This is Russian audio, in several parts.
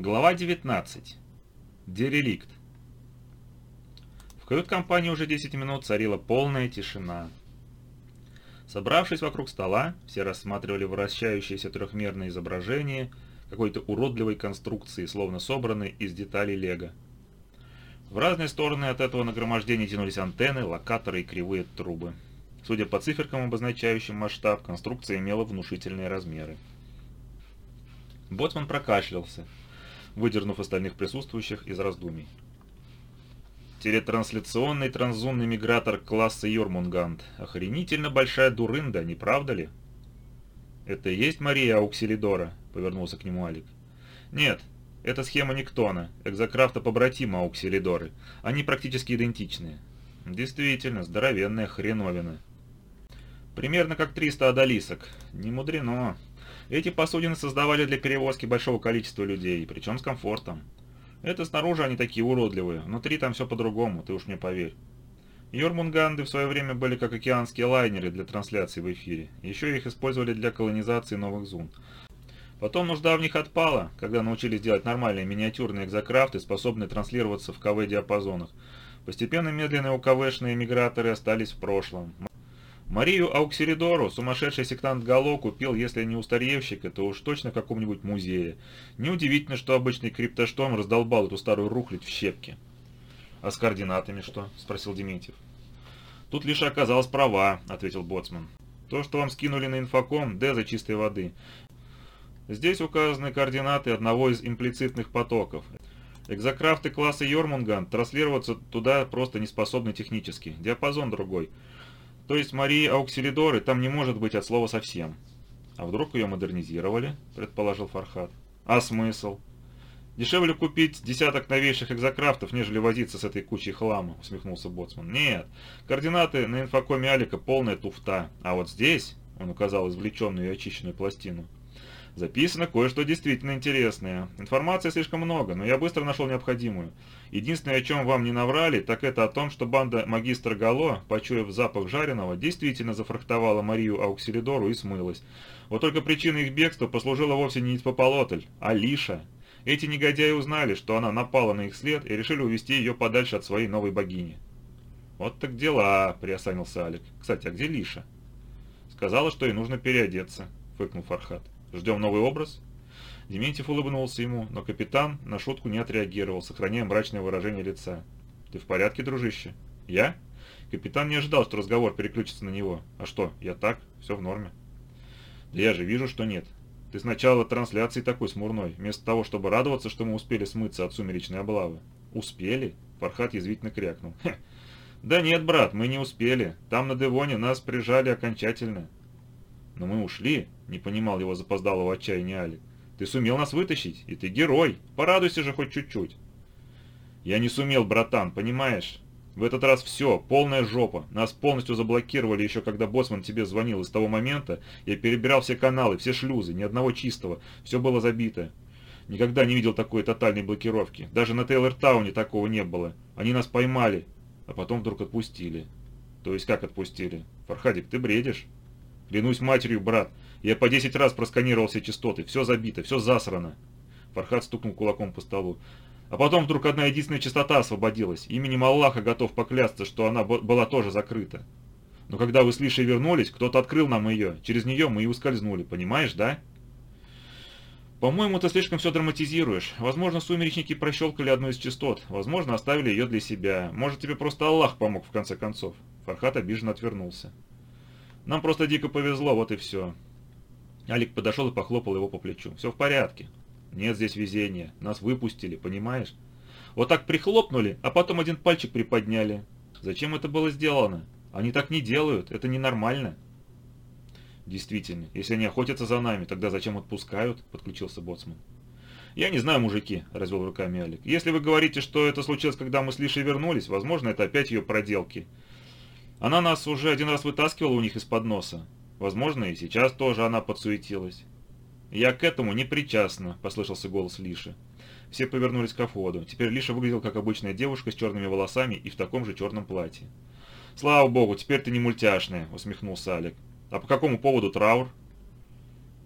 Глава 19. Дереликт. В кают-компании уже 10 минут царила полная тишина. Собравшись вокруг стола, все рассматривали вращающееся трехмерное изображение какой-то уродливой конструкции, словно собранной из деталей лего. В разные стороны от этого нагромождения тянулись антенны, локаторы и кривые трубы. Судя по циферкам, обозначающим масштаб, конструкция имела внушительные размеры. Боцман прокашлялся выдернув остальных присутствующих из раздумий. Телетрансляционный транзунный мигратор класса Йормунгант. Охренительно большая дурында, не правда ли? Это и есть Мария Ауксилидора? Повернулся к нему Алик. Нет, это схема Никтона, экзокрафта побратима Ауксилидоры. Они практически идентичные. Действительно, здоровенная хреновина. Примерно как 300 одолисок. Не мудрено. Эти посудины создавали для перевозки большого количества людей, причем с комфортом. Это снаружи они такие уродливые, внутри там все по-другому, ты уж мне поверь. Йормунганды в свое время были как океанские лайнеры для трансляции в эфире. Еще их использовали для колонизации новых зон. Потом нужда в них отпала, когда научились делать нормальные миниатюрные экзокрафты, способные транслироваться в КВ-диапазонах. Постепенно медленные УКВшные миграторы остались в прошлом. Марию Ауксеридору сумасшедший сектант Гало купил, если не у то уж точно в каком-нибудь музее. Неудивительно, что обычный криптоштом раздолбал эту старую рухлядь в щепки. «А с координатами что?» – спросил Дементьев. «Тут лишь оказалась права», – ответил Боцман. «То, что вам скинули на инфоком, Д за чистой воды. Здесь указаны координаты одного из имплицитных потоков. Экзокрафты класса Йормунган транслироваться туда просто не способны технически. Диапазон другой – то есть Марии Ауксилидоры там не может быть от слова совсем. А вдруг ее модернизировали, предположил Фархат. А смысл? Дешевле купить десяток новейших экзокрафтов, нежели возиться с этой кучей хлама, усмехнулся Боцман. Нет, координаты на инфокоме Алика полная туфта. А вот здесь, он указал извлеченную и очищенную пластину, Записано кое-что действительно интересное. Информации слишком много, но я быстро нашел необходимую. Единственное, о чем вам не наврали, так это о том, что банда магистра Гало, почуяв запах жареного, действительно зафрахтовала Марию Ауксилидору и смылась. Вот только причиной их бегства послужила вовсе не Испополотль, а Лиша. Эти негодяи узнали, что она напала на их след и решили увести ее подальше от своей новой богини. «Вот так дела», — приосанился Алик. «Кстати, а где Лиша?» «Сказала, что ей нужно переодеться», — фыркнул Фархат. Ждем новый образ?» Дементьев улыбнулся ему, но капитан на шутку не отреагировал, сохраняя мрачное выражение лица. «Ты в порядке, дружище?» «Я?» Капитан не ожидал, что разговор переключится на него. «А что, я так? Все в норме». «Да я же вижу, что нет. Ты сначала трансляции такой смурной, вместо того, чтобы радоваться, что мы успели смыться от сумеречной облавы». «Успели?» Фархат язвительно крякнул. «Да нет, брат, мы не успели. Там на Девоне нас прижали окончательно. «Но мы ушли», — не понимал его запоздалого отчаяния Али. «Ты сумел нас вытащить, и ты герой. Порадуйся же хоть чуть-чуть». «Я не сумел, братан, понимаешь? В этот раз все, полная жопа. Нас полностью заблокировали еще когда Боссман тебе звонил. И с того момента я перебирал все каналы, все шлюзы, ни одного чистого. Все было забито. Никогда не видел такой тотальной блокировки. Даже на Тейлор-тауне такого не было. Они нас поймали, а потом вдруг отпустили. То есть как отпустили? Фархадик, ты бредишь? Клянусь матерью, брат, я по десять раз просканировал все частоты, все забито, все засрано. Фархад стукнул кулаком по столу. А потом вдруг одна единственная частота освободилась. Именем Аллаха готов поклясться, что она была тоже закрыта. Но когда вы с Лишей вернулись, кто-то открыл нам ее. Через нее мы и ускользнули, понимаешь, да? По-моему, ты слишком все драматизируешь. Возможно, сумеречники прощелкали одну из частот. Возможно, оставили ее для себя. Может, тебе просто Аллах помог в конце концов. Фархат обиженно отвернулся. Нам просто дико повезло, вот и все. Алик подошел и похлопал его по плечу. Все в порядке. Нет здесь везения. Нас выпустили, понимаешь? Вот так прихлопнули, а потом один пальчик приподняли. Зачем это было сделано? Они так не делают, это ненормально. Действительно, если они охотятся за нами, тогда зачем отпускают? Подключился Боцман. «Я не знаю, мужики», – развел руками Алик. «Если вы говорите, что это случилось, когда мы с Лишей вернулись, возможно, это опять ее проделки. Она нас уже один раз вытаскивала у них из-под носа. Возможно, и сейчас тоже она подсуетилась. «Я к этому не причастна», – послышался голос Лиши. Все повернулись к входу. Теперь Лиша выглядел как обычная девушка с черными волосами и в таком же черном платье. «Слава богу, теперь ты не мультяшная», – усмехнулся Алик. «А по какому поводу траур?»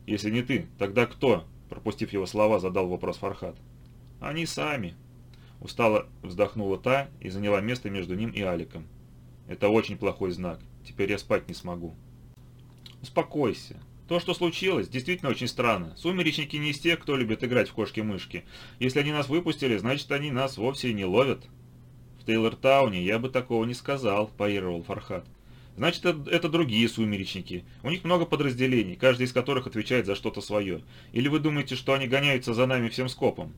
«Если не ты, тогда кто?» – пропустив его слова, задал вопрос Фархат. Они сами. Устало вздохнула та и заняла место между ним и Аликом. Это очень плохой знак. Теперь я спать не смогу. Успокойся. То, что случилось, действительно очень странно. Сумеречники не из тех, кто любит играть в кошки-мышки. Если они нас выпустили, значит они нас вовсе и не ловят. В Тейлортауне я бы такого не сказал, парировал Фархат. Значит, это, это другие сумеречники. У них много подразделений, каждый из которых отвечает за что-то свое. Или вы думаете, что они гоняются за нами всем скопом?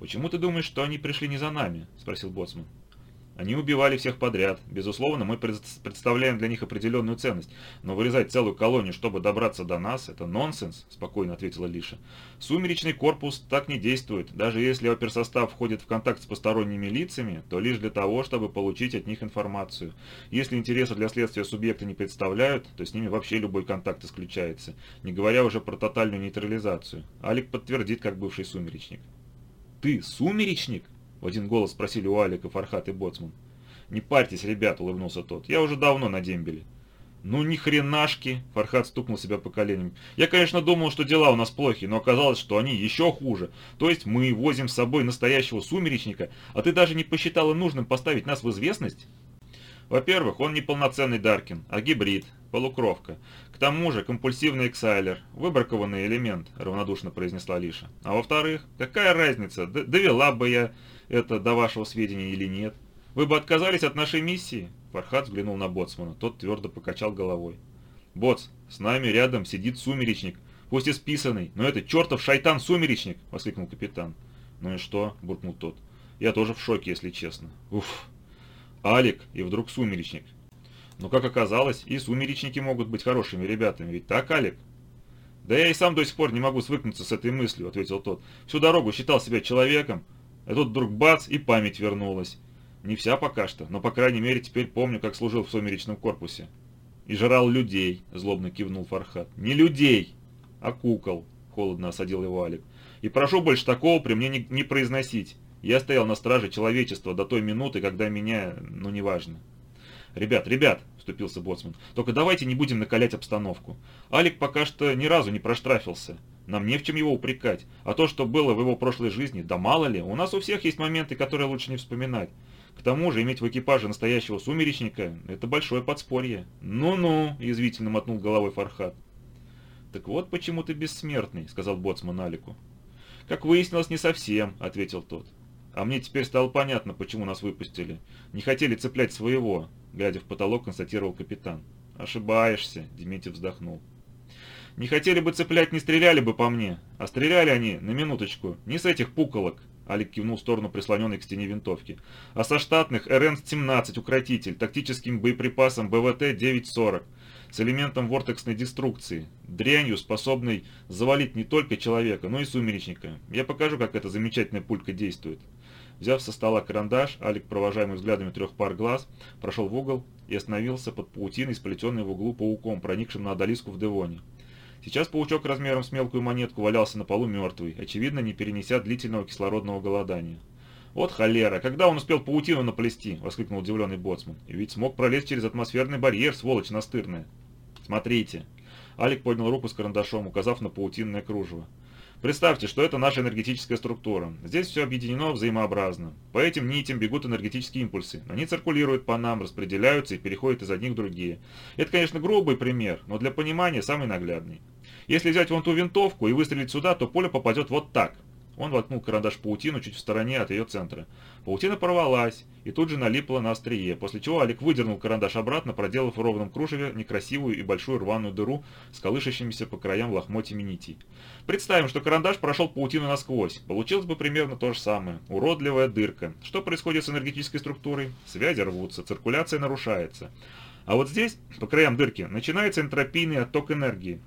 «Почему ты думаешь, что они пришли не за нами?» – спросил Боцман. Они убивали всех подряд. Безусловно, мы представляем для них определенную ценность. Но вырезать целую колонию, чтобы добраться до нас, это нонсенс, спокойно ответила Лиша. Сумеречный корпус так не действует. Даже если оперсостав входит в контакт с посторонними лицами, то лишь для того, чтобы получить от них информацию. Если интересы для следствия субъекта не представляют, то с ними вообще любой контакт исключается. Не говоря уже про тотальную нейтрализацию. Алик подтвердит, как бывший сумеречник. «Ты сумеречник?» В один голос спросили у Алика Фархат и Боцман. «Не парьтесь, ребят», — улыбнулся тот. «Я уже давно на дембеле». «Ну ни хренашки!» – Фархат стукнул себя по коленям. «Я, конечно, думал, что дела у нас плохие, но оказалось, что они еще хуже. То есть мы возим с собой настоящего сумеречника, а ты даже не посчитала нужным поставить нас в известность?» «Во-первых, он не полноценный Даркин, а гибрид, полукровка. К тому же компульсивный эксайлер, выбракованный элемент», – равнодушно произнесла Лиша. «А во-вторых, какая разница, довела бы я это до вашего сведения или нет? Вы бы отказались от нашей миссии?» Фархат взглянул на Боцмана. Тот твердо покачал головой. «Боц, с нами рядом сидит сумеречник, пусть и списанный, но это чертов шайтан-сумеречник!» — воскликнул капитан. «Ну и что?» — буркнул тот. «Я тоже в шоке, если честно. Уф! Алик и вдруг сумеречник. Но, как оказалось, и сумеречники могут быть хорошими ребятами, ведь так, Алик?» «Да я и сам до сих пор не могу свыкнуться с этой мыслью», — ответил тот. «Всю дорогу считал себя человеком, а тут вдруг бац, и память вернулась. Не вся пока что, но по крайней мере теперь помню, как служил в сумеречном корпусе. И жрал людей, злобно кивнул Фархат. Не людей, а кукол, холодно осадил его Алик. И прошу больше такого при мне не, не произносить. Я стоял на страже человечества до той минуты, когда меня, ну неважно. «Ребят, ребят!» – вступился Боцман. «Только давайте не будем накалять обстановку. Алик пока что ни разу не проштрафился. Нам не в чем его упрекать. А то, что было в его прошлой жизни, да мало ли, у нас у всех есть моменты, которые лучше не вспоминать. К тому же, иметь в экипаже настоящего сумеречника – это большое подспорье. «Ну-ну», – язвительно мотнул головой Фархат. «Так вот почему ты бессмертный», – сказал Боцман Алику. «Как выяснилось, не совсем», – ответил тот. «А мне теперь стало понятно, почему нас выпустили. Не хотели цеплять своего», – глядя в потолок, констатировал капитан. «Ошибаешься», – Дементьев вздохнул. Не хотели бы цеплять, не стреляли бы по мне. А стреляли они, на минуточку, не с этих пуколок. Алик кивнул в сторону прислоненной к стене винтовки. А со штатных РН-17 укротитель, тактическим боеприпасом БВТ-940, с элементом вортексной деструкции, дрянью, способной завалить не только человека, но и сумеречника. Я покажу, как эта замечательная пулька действует. Взяв со стола карандаш, Алик, провожаемый взглядами трех пар глаз, прошел в угол и остановился под паутиной, сплетенной в углу пауком, проникшим на одолиску в Девоне. Сейчас паучок размером с мелкую монетку валялся на полу мертвый, очевидно, не перенеся длительного кислородного голодания. «Вот холера, когда он успел паутину наплести?» – воскликнул удивленный боцман. «И ведь смог пролезть через атмосферный барьер, сволочь настырная». «Смотрите». Алик поднял руку с карандашом, указав на паутинное кружево. Представьте, что это наша энергетическая структура. Здесь все объединено взаимообразно. По этим нитям бегут энергетические импульсы. Они циркулируют по нам, распределяются и переходят из одних в другие. Это, конечно, грубый пример, но для понимания самый наглядный. Если взять вон ту винтовку и выстрелить сюда, то поле попадет вот так – он воткнул карандаш в паутину чуть в стороне от ее центра. Паутина порвалась и тут же налипла на острие, после чего Алик выдернул карандаш обратно, проделав в ровном кружеве некрасивую и большую рваную дыру с колышащимися по краям лохмотьями нитей. Представим, что карандаш прошел паутину насквозь. Получилось бы примерно то же самое. Уродливая дырка. Что происходит с энергетической структурой? Связи рвутся, циркуляция нарушается. А вот здесь, по краям дырки, начинается энтропийный отток энергии.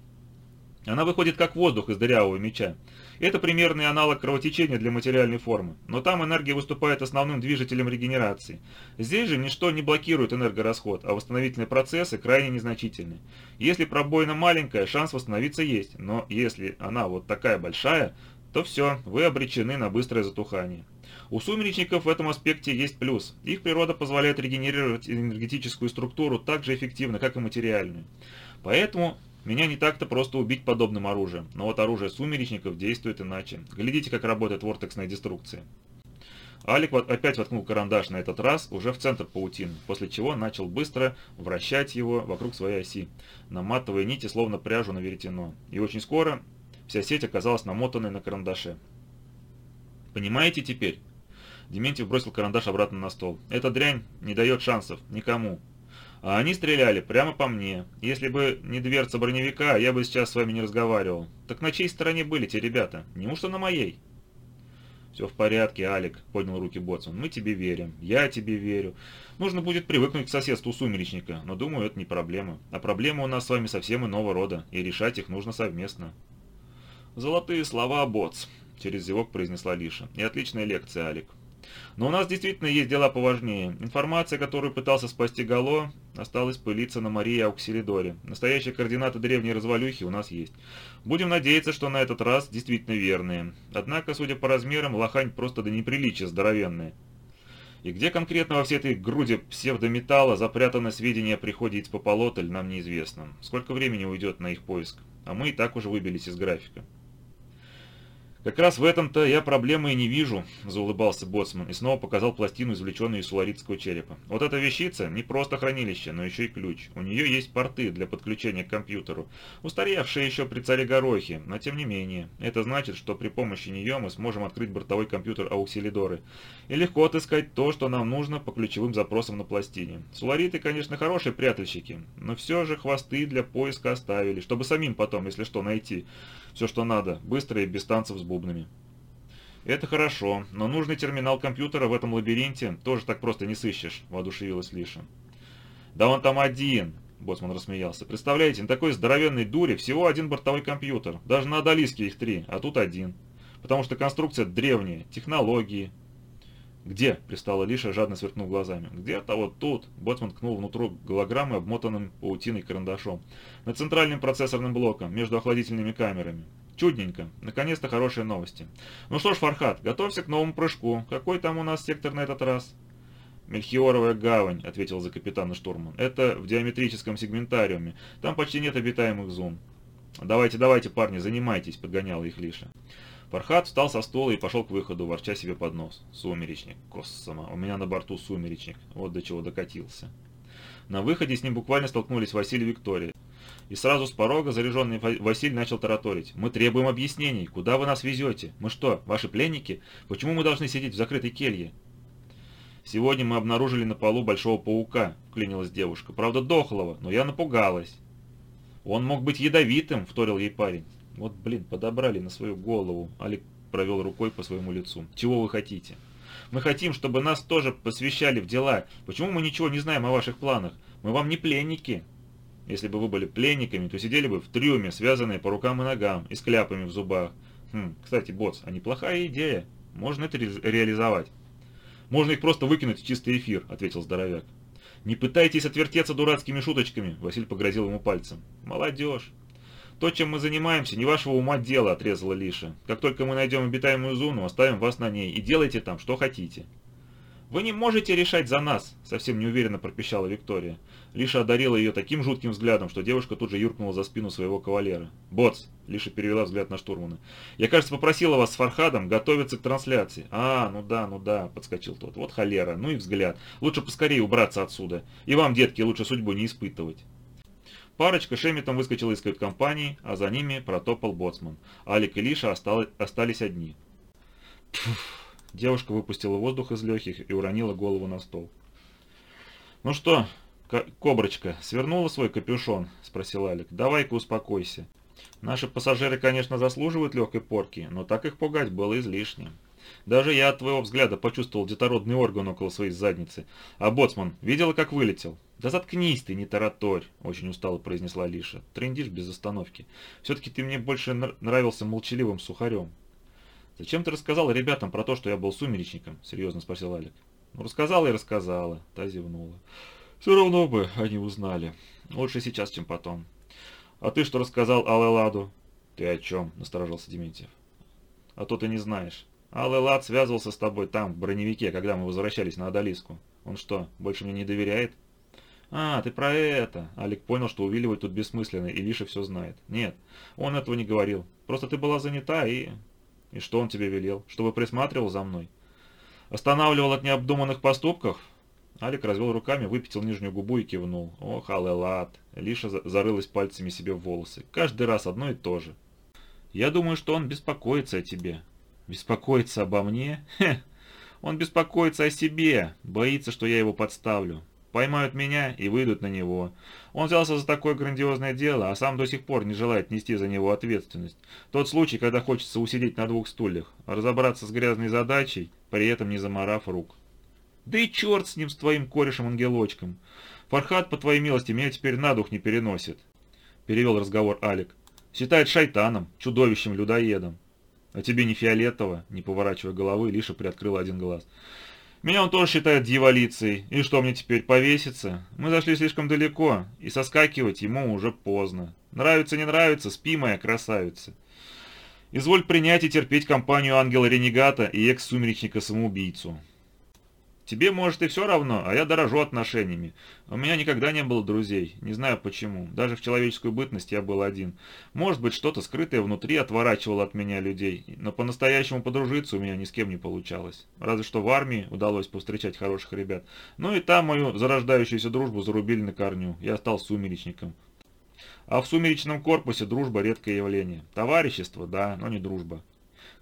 Она выходит как воздух из дырявого меча. Это примерный аналог кровотечения для материальной формы, но там энергия выступает основным движителем регенерации. Здесь же ничто не блокирует энергорасход, а восстановительные процессы крайне незначительны. Если пробоина маленькая, шанс восстановиться есть, но если она вот такая большая, то все, вы обречены на быстрое затухание. У сумеречников в этом аспекте есть плюс. Их природа позволяет регенерировать энергетическую структуру так же эффективно, как и материальную. Поэтому Меня не так-то просто убить подобным оружием, но вот оружие сумеречников действует иначе. Глядите, как работает вортексная деструкция. Алик опять воткнул карандаш на этот раз уже в центр паутины, после чего начал быстро вращать его вокруг своей оси, наматывая нити словно пряжу на веретено. И очень скоро вся сеть оказалась намотанной на карандаше. «Понимаете теперь?» Дементьев бросил карандаш обратно на стол. «Эта дрянь не дает шансов никому. А они стреляли прямо по мне. Если бы не дверца броневика, я бы сейчас с вами не разговаривал. Так на чьей стороне были те ребята? Неужто на моей?» «Все в порядке, Алик», — поднял руки Боцман. «Мы тебе верим. Я тебе верю. Нужно будет привыкнуть к соседству сумеречника, но думаю, это не проблема. А проблемы у нас с вами совсем иного рода, и решать их нужно совместно». «Золотые слова, Боц», — через зевок произнесла Лиша. «И отличная лекция, Алик. Но у нас действительно есть дела поважнее. Информация, которую пытался спасти Гало, осталась пылиться на Марии Ауксилидоре. Настоящие координаты древней развалюхи у нас есть. Будем надеяться, что на этот раз действительно верные. Однако, судя по размерам, лохань просто до неприличия здоровенная. И где конкретно во всей этой груди псевдометалла запрятано сведения о приходе Ицпополотль, нам неизвестно. Сколько времени уйдет на их поиск? А мы и так уже выбились из графика. «Как раз в этом-то я проблемы и не вижу», – заулыбался Боцман и снова показал пластину, извлеченную из суларитского черепа. «Вот эта вещица не просто хранилище, но еще и ключ. У нее есть порты для подключения к компьютеру, устаревшие еще при царе Горохе, но тем не менее. Это значит, что при помощи нее мы сможем открыть бортовой компьютер Ауксилидоры и легко отыскать то, что нам нужно по ключевым запросам на пластине. Сулариты, конечно, хорошие прятальщики, но все же хвосты для поиска оставили, чтобы самим потом, если что, найти все, что надо, быстро и без танцев с бубнами. «Это хорошо, но нужный терминал компьютера в этом лабиринте тоже так просто не сыщешь», – воодушевилась Лиша. «Да он там один», – Боцман рассмеялся. «Представляете, на такой здоровенной дуре всего один бортовой компьютер. Даже на Адалиске их три, а тут один. Потому что конструкция древняя, технологии». «Где?» – пристала Лиша, жадно сверкнув глазами. «Где-то вот тут», – Боцман ткнул внутрь голограммы, обмотанным паутиной карандашом. «На центральным процессорным блоком, между охладительными камерами. Чудненько. Наконец-то хорошие новости. Ну что ж, Фархат, готовься к новому прыжку. Какой там у нас сектор на этот раз? «Мельхиоровая гавань», — ответил за капитана штурман. «Это в диаметрическом сегментариуме. Там почти нет обитаемых зон». «Давайте, давайте, парни, занимайтесь», — подгоняла их Лиша. Фархат встал со стола и пошел к выходу, ворча себе под нос. «Сумеречник, косома, у меня на борту сумеречник. Вот до чего докатился». На выходе с ним буквально столкнулись Василий и Виктория. И сразу с порога заряженный Василий начал тараторить. «Мы требуем объяснений. Куда вы нас везете? Мы что, ваши пленники? Почему мы должны сидеть в закрытой келье?» «Сегодня мы обнаружили на полу большого паука», — вклинилась девушка. «Правда, дохлого, но я напугалась». «Он мог быть ядовитым», — вторил ей парень. «Вот, блин, подобрали на свою голову», — Алик провел рукой по своему лицу. «Чего вы хотите?» «Мы хотим, чтобы нас тоже посвящали в дела. Почему мы ничего не знаем о ваших планах? Мы вам не пленники». Если бы вы были пленниками, то сидели бы в трюме, связанные по рукам и ногам и с кляпами в зубах. Хм, кстати, босс, а неплохая идея. Можно это ре реализовать. Можно их просто выкинуть в чистый эфир, ответил здоровяк. Не пытайтесь отвертеться дурацкими шуточками, Василь погрозил ему пальцем. Молодежь. То, чем мы занимаемся, не вашего ума дело, отрезала Лиша. Как только мы найдем обитаемую зону, оставим вас на ней и делайте там, что хотите. «Вы не можете решать за нас», — совсем неуверенно пропищала Виктория. Лиша одарила ее таким жутким взглядом, что девушка тут же юркнула за спину своего кавалера. «Боц!» — Лиша перевела взгляд на штурмана. «Я, кажется, попросила вас с Фархадом готовиться к трансляции». «А, ну да, ну да», — подскочил тот. «Вот холера, ну и взгляд. Лучше поскорее убраться отсюда. И вам, детки, лучше судьбу не испытывать». Парочка шеметом выскочила из кают-компании, а за ними протопал боцман. Алик и Лиша остались одни. Пфф. Девушка выпустила воздух из легких и уронила голову на стол. «Ну что, коброчка, свернула свой капюшон?» – спросил Алик. «Давай-ка успокойся. Наши пассажиры, конечно, заслуживают легкой порки, но так их пугать было излишне. Даже я от твоего взгляда почувствовал детородный орган около своей задницы. А боцман, видела, как вылетел?» «Да заткнись ты, не тараторь», — очень устало произнесла Лиша. «Трындишь без остановки. Все-таки ты мне больше нравился молчаливым сухарем». «Зачем ты рассказал ребятам про то, что я был сумеречником?» – серьезно спросил Алик. «Ну, рассказала и рассказала», – та зевнула. «Все равно бы они узнали. Лучше сейчас, чем потом». «А ты что рассказал Алэладу?» «Ты о чем?» – насторожился Дементьев. «А то ты не знаешь. Алэлад связывался с тобой там, в броневике, когда мы возвращались на Адалиску. Он что, больше мне не доверяет?» «А, ты про это!» Алик понял, что увиливать тут бессмысленно, и Лиша все знает. «Нет, он этого не говорил. Просто ты была занята, и...» «И что он тебе велел? Чтобы присматривал за мной?» «Останавливал от необдуманных поступков?» Алик развел руками, выпятил нижнюю губу и кивнул. «Ох, алэлат!» Лиша зарылась пальцами себе в волосы. «Каждый раз одно и то же». «Я думаю, что он беспокоится о тебе». «Беспокоится обо мне? Хе! Он беспокоится о себе, боится, что я его подставлю. Поймают меня и выйдут на него. Он взялся за такое грандиозное дело, а сам до сих пор не желает нести за него ответственность. Тот случай, когда хочется усидеть на двух стульях, разобраться с грязной задачей, при этом не заморав рук. Да и черт с ним, с твоим корешем-ангелочком. Фархат, по твоей милости, меня теперь на дух не переносит. Перевел разговор Алик. Считает шайтаном, чудовищем-людоедом. А тебе не фиолетово, не поворачивая головы, Лиша приоткрыла один глаз. Меня он тоже считает дьяволицей. И что мне теперь, повеситься? Мы зашли слишком далеко, и соскакивать ему уже поздно. Нравится, не нравится, спи, моя красавица. Изволь принять и терпеть компанию ангела-ренегата и экс-сумеречника-самоубийцу. Тебе, может, и все равно, а я дорожу отношениями. У меня никогда не было друзей, не знаю почему. Даже в человеческую бытность я был один. Может быть, что-то скрытое внутри отворачивало от меня людей, но по-настоящему подружиться у меня ни с кем не получалось. Разве что в армии удалось повстречать хороших ребят. Ну и там мою зарождающуюся дружбу зарубили на корню. Я стал сумеречником. А в сумеречном корпусе дружба редкое явление. Товарищество, да, но не дружба.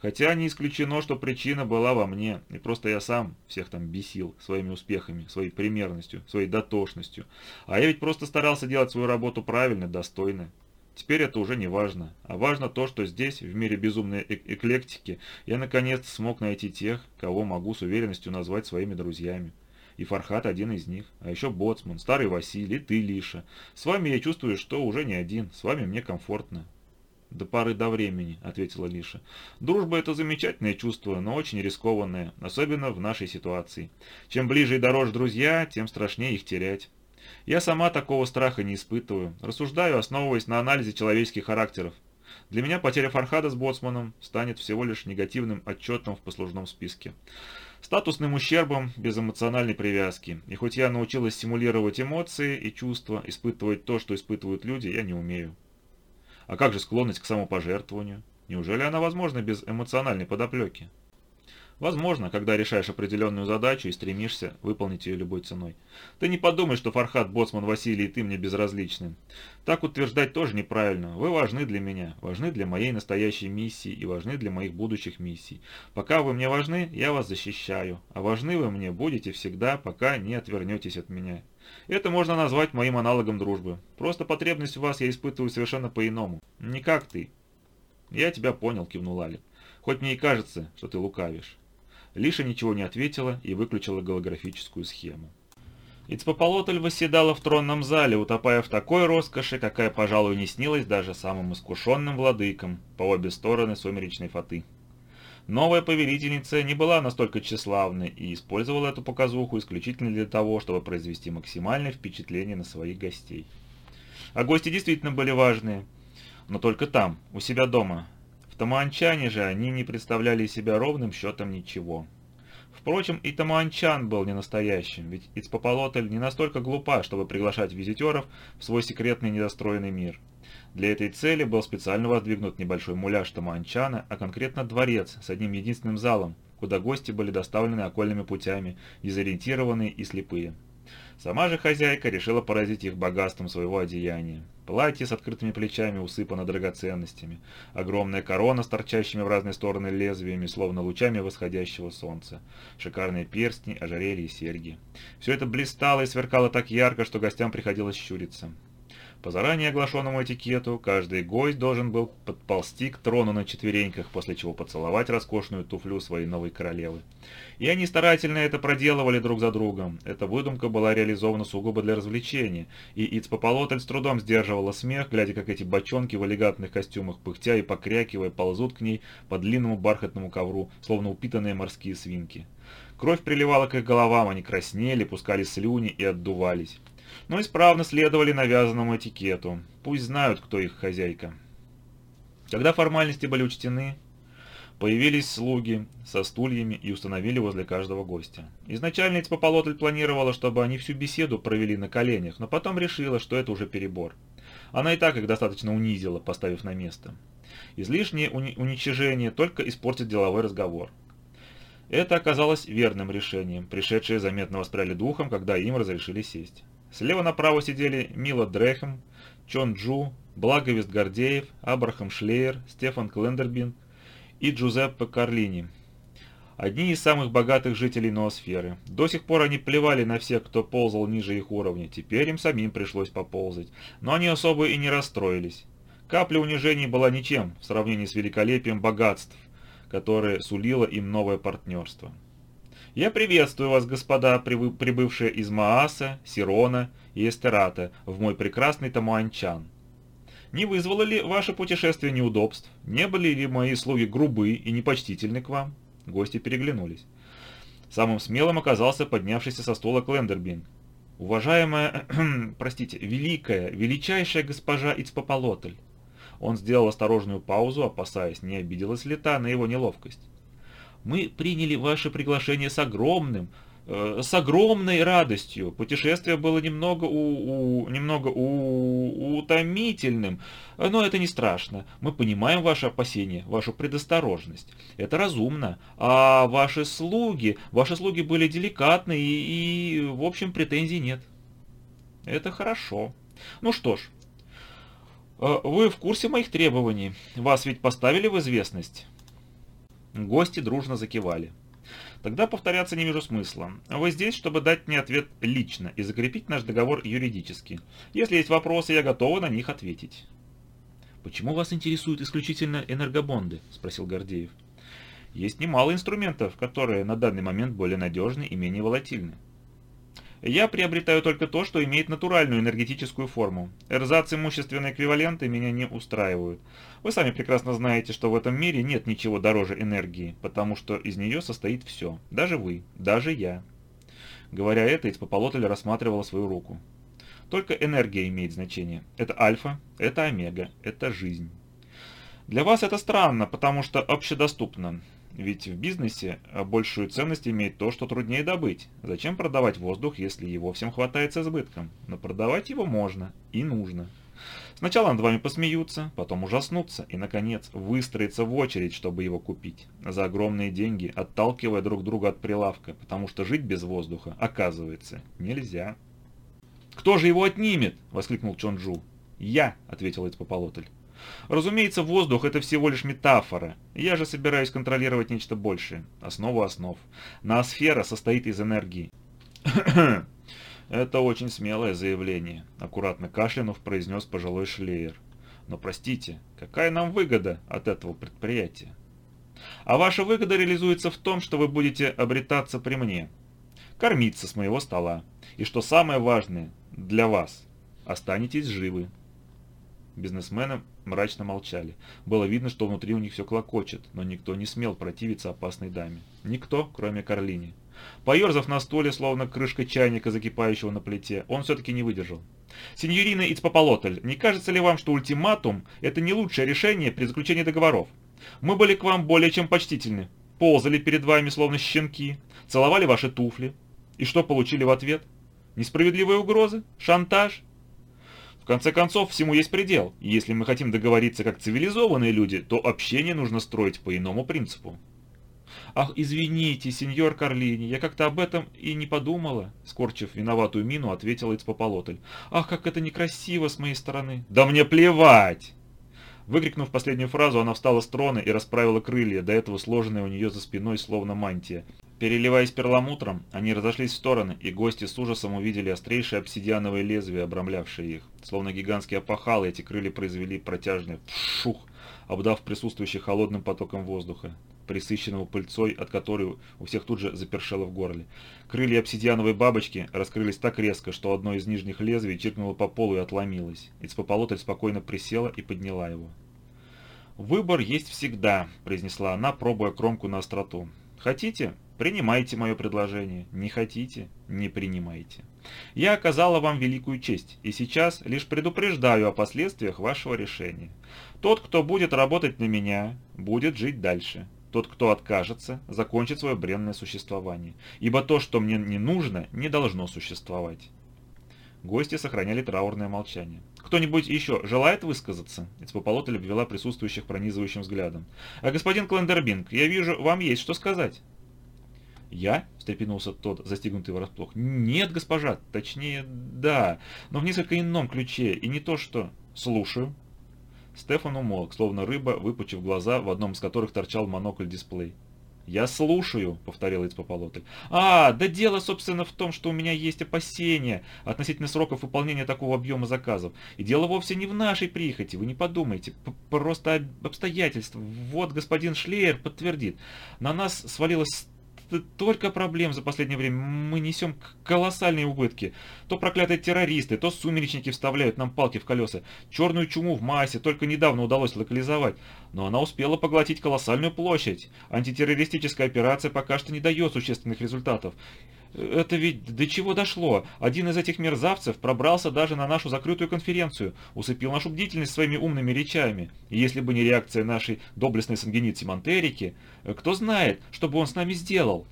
Хотя не исключено, что причина была во мне, и просто я сам всех там бесил своими успехами, своей примерностью, своей дотошностью. А я ведь просто старался делать свою работу правильно, достойно. Теперь это уже не важно, а важно то, что здесь, в мире безумной эклектики, я наконец смог найти тех, кого могу с уверенностью назвать своими друзьями. И Фархат один из них, а еще Боцман, старый Василий, ты, Лиша. С вами я чувствую, что уже не один, с вами мне комфортно. «До поры до времени», — ответила Лиша. «Дружба — это замечательное чувство, но очень рискованное, особенно в нашей ситуации. Чем ближе и дороже друзья, тем страшнее их терять. Я сама такого страха не испытываю, рассуждаю, основываясь на анализе человеческих характеров. Для меня потеря Фархада с Боцманом станет всего лишь негативным отчетом в послужном списке. Статусным ущербом без эмоциональной привязки. И хоть я научилась симулировать эмоции и чувства, испытывать то, что испытывают люди, я не умею. А как же склонность к самопожертвованию? Неужели она возможна без эмоциональной подоплеки? Возможно, когда решаешь определенную задачу и стремишься выполнить ее любой ценой. Ты не подумай, что Фархат, Боцман, Василий и ты мне безразличны. Так утверждать тоже неправильно. Вы важны для меня, важны для моей настоящей миссии и важны для моих будущих миссий. Пока вы мне важны, я вас защищаю. А важны вы мне будете всегда, пока не отвернетесь от меня. Это можно назвать моим аналогом дружбы. Просто потребность в вас я испытываю совершенно по-иному. Не как ты. Я тебя понял, кивнул Али. Хоть мне и кажется, что ты лукавишь. Лиша ничего не ответила и выключила голографическую схему. Ицпополотль восседала в тронном зале, утопая в такой роскоши, какая, пожалуй, не снилась даже самым искушенным владыкам по обе стороны сумеречной фаты. Новая повелительница не была настолько тщеславной и использовала эту показуху исключительно для того, чтобы произвести максимальное впечатление на своих гостей. А гости действительно были важные, но только там, у себя дома. В Тамаанчане же они не представляли себя ровным счетом ничего. Впрочем, и Тамаанчан был не настоящим, ведь Ицпополотль не настолько глупа, чтобы приглашать визитеров в свой секретный недостроенный мир. Для этой цели был специально воздвигнут небольшой муляж Таманчана, а конкретно дворец с одним единственным залом, куда гости были доставлены окольными путями, дезориентированные и слепые. Сама же хозяйка решила поразить их богатством своего одеяния. Платье с открытыми плечами усыпано драгоценностями, огромная корона с торчащими в разные стороны лезвиями, словно лучами восходящего солнца, шикарные перстни, ожерелья и серьги. Все это блистало и сверкало так ярко, что гостям приходилось щуриться. По заранее оглашенному этикету, каждый гость должен был подползти к трону на четвереньках, после чего поцеловать роскошную туфлю своей новой королевы. И они старательно это проделывали друг за другом. Эта выдумка была реализована сугубо для развлечения, и Ицпополотль с трудом сдерживала смех, глядя, как эти бочонки в элегантных костюмах, пыхтя и покрякивая, ползут к ней по длинному бархатному ковру, словно упитанные морские свинки. Кровь приливала к их головам, они краснели, пускали слюни и отдувались но исправно следовали навязанному этикету. Пусть знают, кто их хозяйка. Когда формальности были учтены, Появились слуги со стульями и установили возле каждого гостя. Изначально Ицпополотль планировала, чтобы они всю беседу провели на коленях, но потом решила, что это уже перебор. Она и так их достаточно унизила, поставив на место. Излишнее уни уничижение только испортит деловой разговор. Это оказалось верным решением. Пришедшие заметно воспряли духом, когда им разрешили сесть. Слева направо сидели Мила Дрехем, Чон Джу, Благовест Гордеев, Абрахам Шлеер, Стефан Клендербин и Джузеппе Карлини. Одни из самых богатых жителей ноосферы. До сих пор они плевали на всех, кто ползал ниже их уровня. Теперь им самим пришлось поползать. Но они особо и не расстроились. Капля унижений была ничем в сравнении с великолепием богатств, которое сулило им новое партнерство. Я приветствую вас, господа, прибывшие из Мааса, Сирона и Эстерата, в мой прекрасный Тамуанчан. Не вызвало ли ваше путешествие неудобств? Не были ли мои слуги грубы и непочтительны к вам?» Гости переглянулись. Самым смелым оказался поднявшийся со стола Клендербин. «Уважаемая, простите, великая, величайшая госпожа Ицпополотль!» Он сделал осторожную паузу, опасаясь, не обиделась ли та на его неловкость. «Мы приняли ваше приглашение с огромным, Э, с огромной радостью. Путешествие было немного, у, у, немного у, утомительным, но это не страшно. Мы понимаем ваши опасения, вашу предосторожность. Это разумно. А ваши слуги, ваши слуги были деликатны и, и в общем, претензий нет. Это хорошо. Ну что ж, э, вы в курсе моих требований? Вас ведь поставили в известность? Гости дружно закивали. Тогда повторяться не вижу смысла. Вы здесь, чтобы дать мне ответ лично и закрепить наш договор юридически. Если есть вопросы, я готова на них ответить. «Почему вас интересуют исключительно энергобонды?» – спросил Гордеев. «Есть немало инструментов, которые на данный момент более надежны и менее волатильны. Я приобретаю только то, что имеет натуральную энергетическую форму. Эрзац имущественные эквиваленты меня не устраивают. Вы сами прекрасно знаете, что в этом мире нет ничего дороже энергии, потому что из нее состоит все. Даже вы, даже я. Говоря это, Ицпополотль рассматривала свою руку. Только энергия имеет значение. Это альфа, это омега, это жизнь. Для вас это странно, потому что общедоступно. Ведь в бизнесе большую ценность имеет то, что труднее добыть. Зачем продавать воздух, если его всем хватает с избытком? Но продавать его можно и нужно. Сначала над вами посмеются, потом ужаснутся и, наконец, выстроиться в очередь, чтобы его купить. За огромные деньги, отталкивая друг друга от прилавка, потому что жить без воздуха, оказывается, нельзя. «Кто же его отнимет?» – воскликнул Чонджу. «Я», – ответил Эцпополотль. Разумеется, воздух – это всего лишь метафора. Я же собираюсь контролировать нечто большее, основу основ. Ноосфера состоит из энергии. «Это очень смелое заявление», – аккуратно кашлянув произнес пожилой Шлеер. «Но простите, какая нам выгода от этого предприятия?» «А ваша выгода реализуется в том, что вы будете обретаться при мне, кормиться с моего стола, и что самое важное для вас – останетесь живы». Бизнесмены мрачно молчали. Было видно, что внутри у них все клокочет, но никто не смел противиться опасной даме. Никто, кроме Карлини. Поерзав на столе, словно крышка чайника, закипающего на плите, он все-таки не выдержал. «Синьорина Ицпополотль, не кажется ли вам, что ультиматум – это не лучшее решение при заключении договоров? Мы были к вам более чем почтительны, ползали перед вами, словно щенки, целовали ваши туфли. И что получили в ответ? Несправедливые угрозы? Шантаж? В конце концов, всему есть предел, если мы хотим договориться как цивилизованные люди, то общение нужно строить по иному принципу. «Ах, извините, сеньор Карлини, я как-то об этом и не подумала», скорчив виноватую мину, ответила Ицпополотль. «Ах, как это некрасиво с моей стороны!» «Да мне плевать!» Выкрикнув последнюю фразу, она встала с трона и расправила крылья, до этого сложенные у нее за спиной словно мантия. Переливаясь перламутром, они разошлись в стороны, и гости с ужасом увидели острейшие обсидиановые лезвия, обрамлявшие их. Словно гигантские опахалы, эти крылья произвели протяжный шух, обдав присутствующих холодным потоком воздуха, присыщенного пыльцой, от которой у всех тут же запершело в горле. Крылья обсидиановой бабочки раскрылись так резко, что одно из нижних лезвий чиркнуло по полу и отломилось. Ицпополотль спокойно присела и подняла его. «Выбор есть всегда», — произнесла она, пробуя кромку на остроту. «Хотите? Принимайте мое предложение. Не хотите? Не принимайте. Я оказала вам великую честь, и сейчас лишь предупреждаю о последствиях вашего решения. Тот, кто будет работать на меня, будет жить дальше. Тот, кто откажется, закончит свое бренное существование, ибо то, что мне не нужно, не должно существовать. Гости сохраняли траурное молчание. «Кто-нибудь еще желает высказаться?» Эцпополотль обвела присутствующих пронизывающим взглядом. «А господин Клендербинг, я вижу, вам есть что сказать». «Я?» – встрепенулся тот, застегнутый врасплох. «Нет, госпожа, точнее, да, но в несколько ином ключе, и не то что...» «Слушаю». Стефан умолк, словно рыба, выпучив глаза, в одном из которых торчал монокль-дисплей. «Я слушаю», — повторил Ицпополотль. «А, да дело, собственно, в том, что у меня есть опасения относительно сроков выполнения такого объема заказов. И дело вовсе не в нашей прихоти, вы не подумайте. П Просто обстоятельства. Вот господин Шлеер подтвердит. На нас свалилось только проблем за последнее время. Мы несем колоссальные убытки. То проклятые террористы, то сумеречники вставляют нам палки в колеса. Черную чуму в массе только недавно удалось локализовать. Но она успела поглотить колоссальную площадь. Антитеррористическая операция пока что не дает существенных результатов. Это ведь до чего дошло? Один из этих мерзавцев пробрался даже на нашу закрытую конференцию, усыпил нашу бдительность своими умными речами. И если бы не реакция нашей доблестной сангеницы Монтерики, кто знает, что бы он с нами сделал?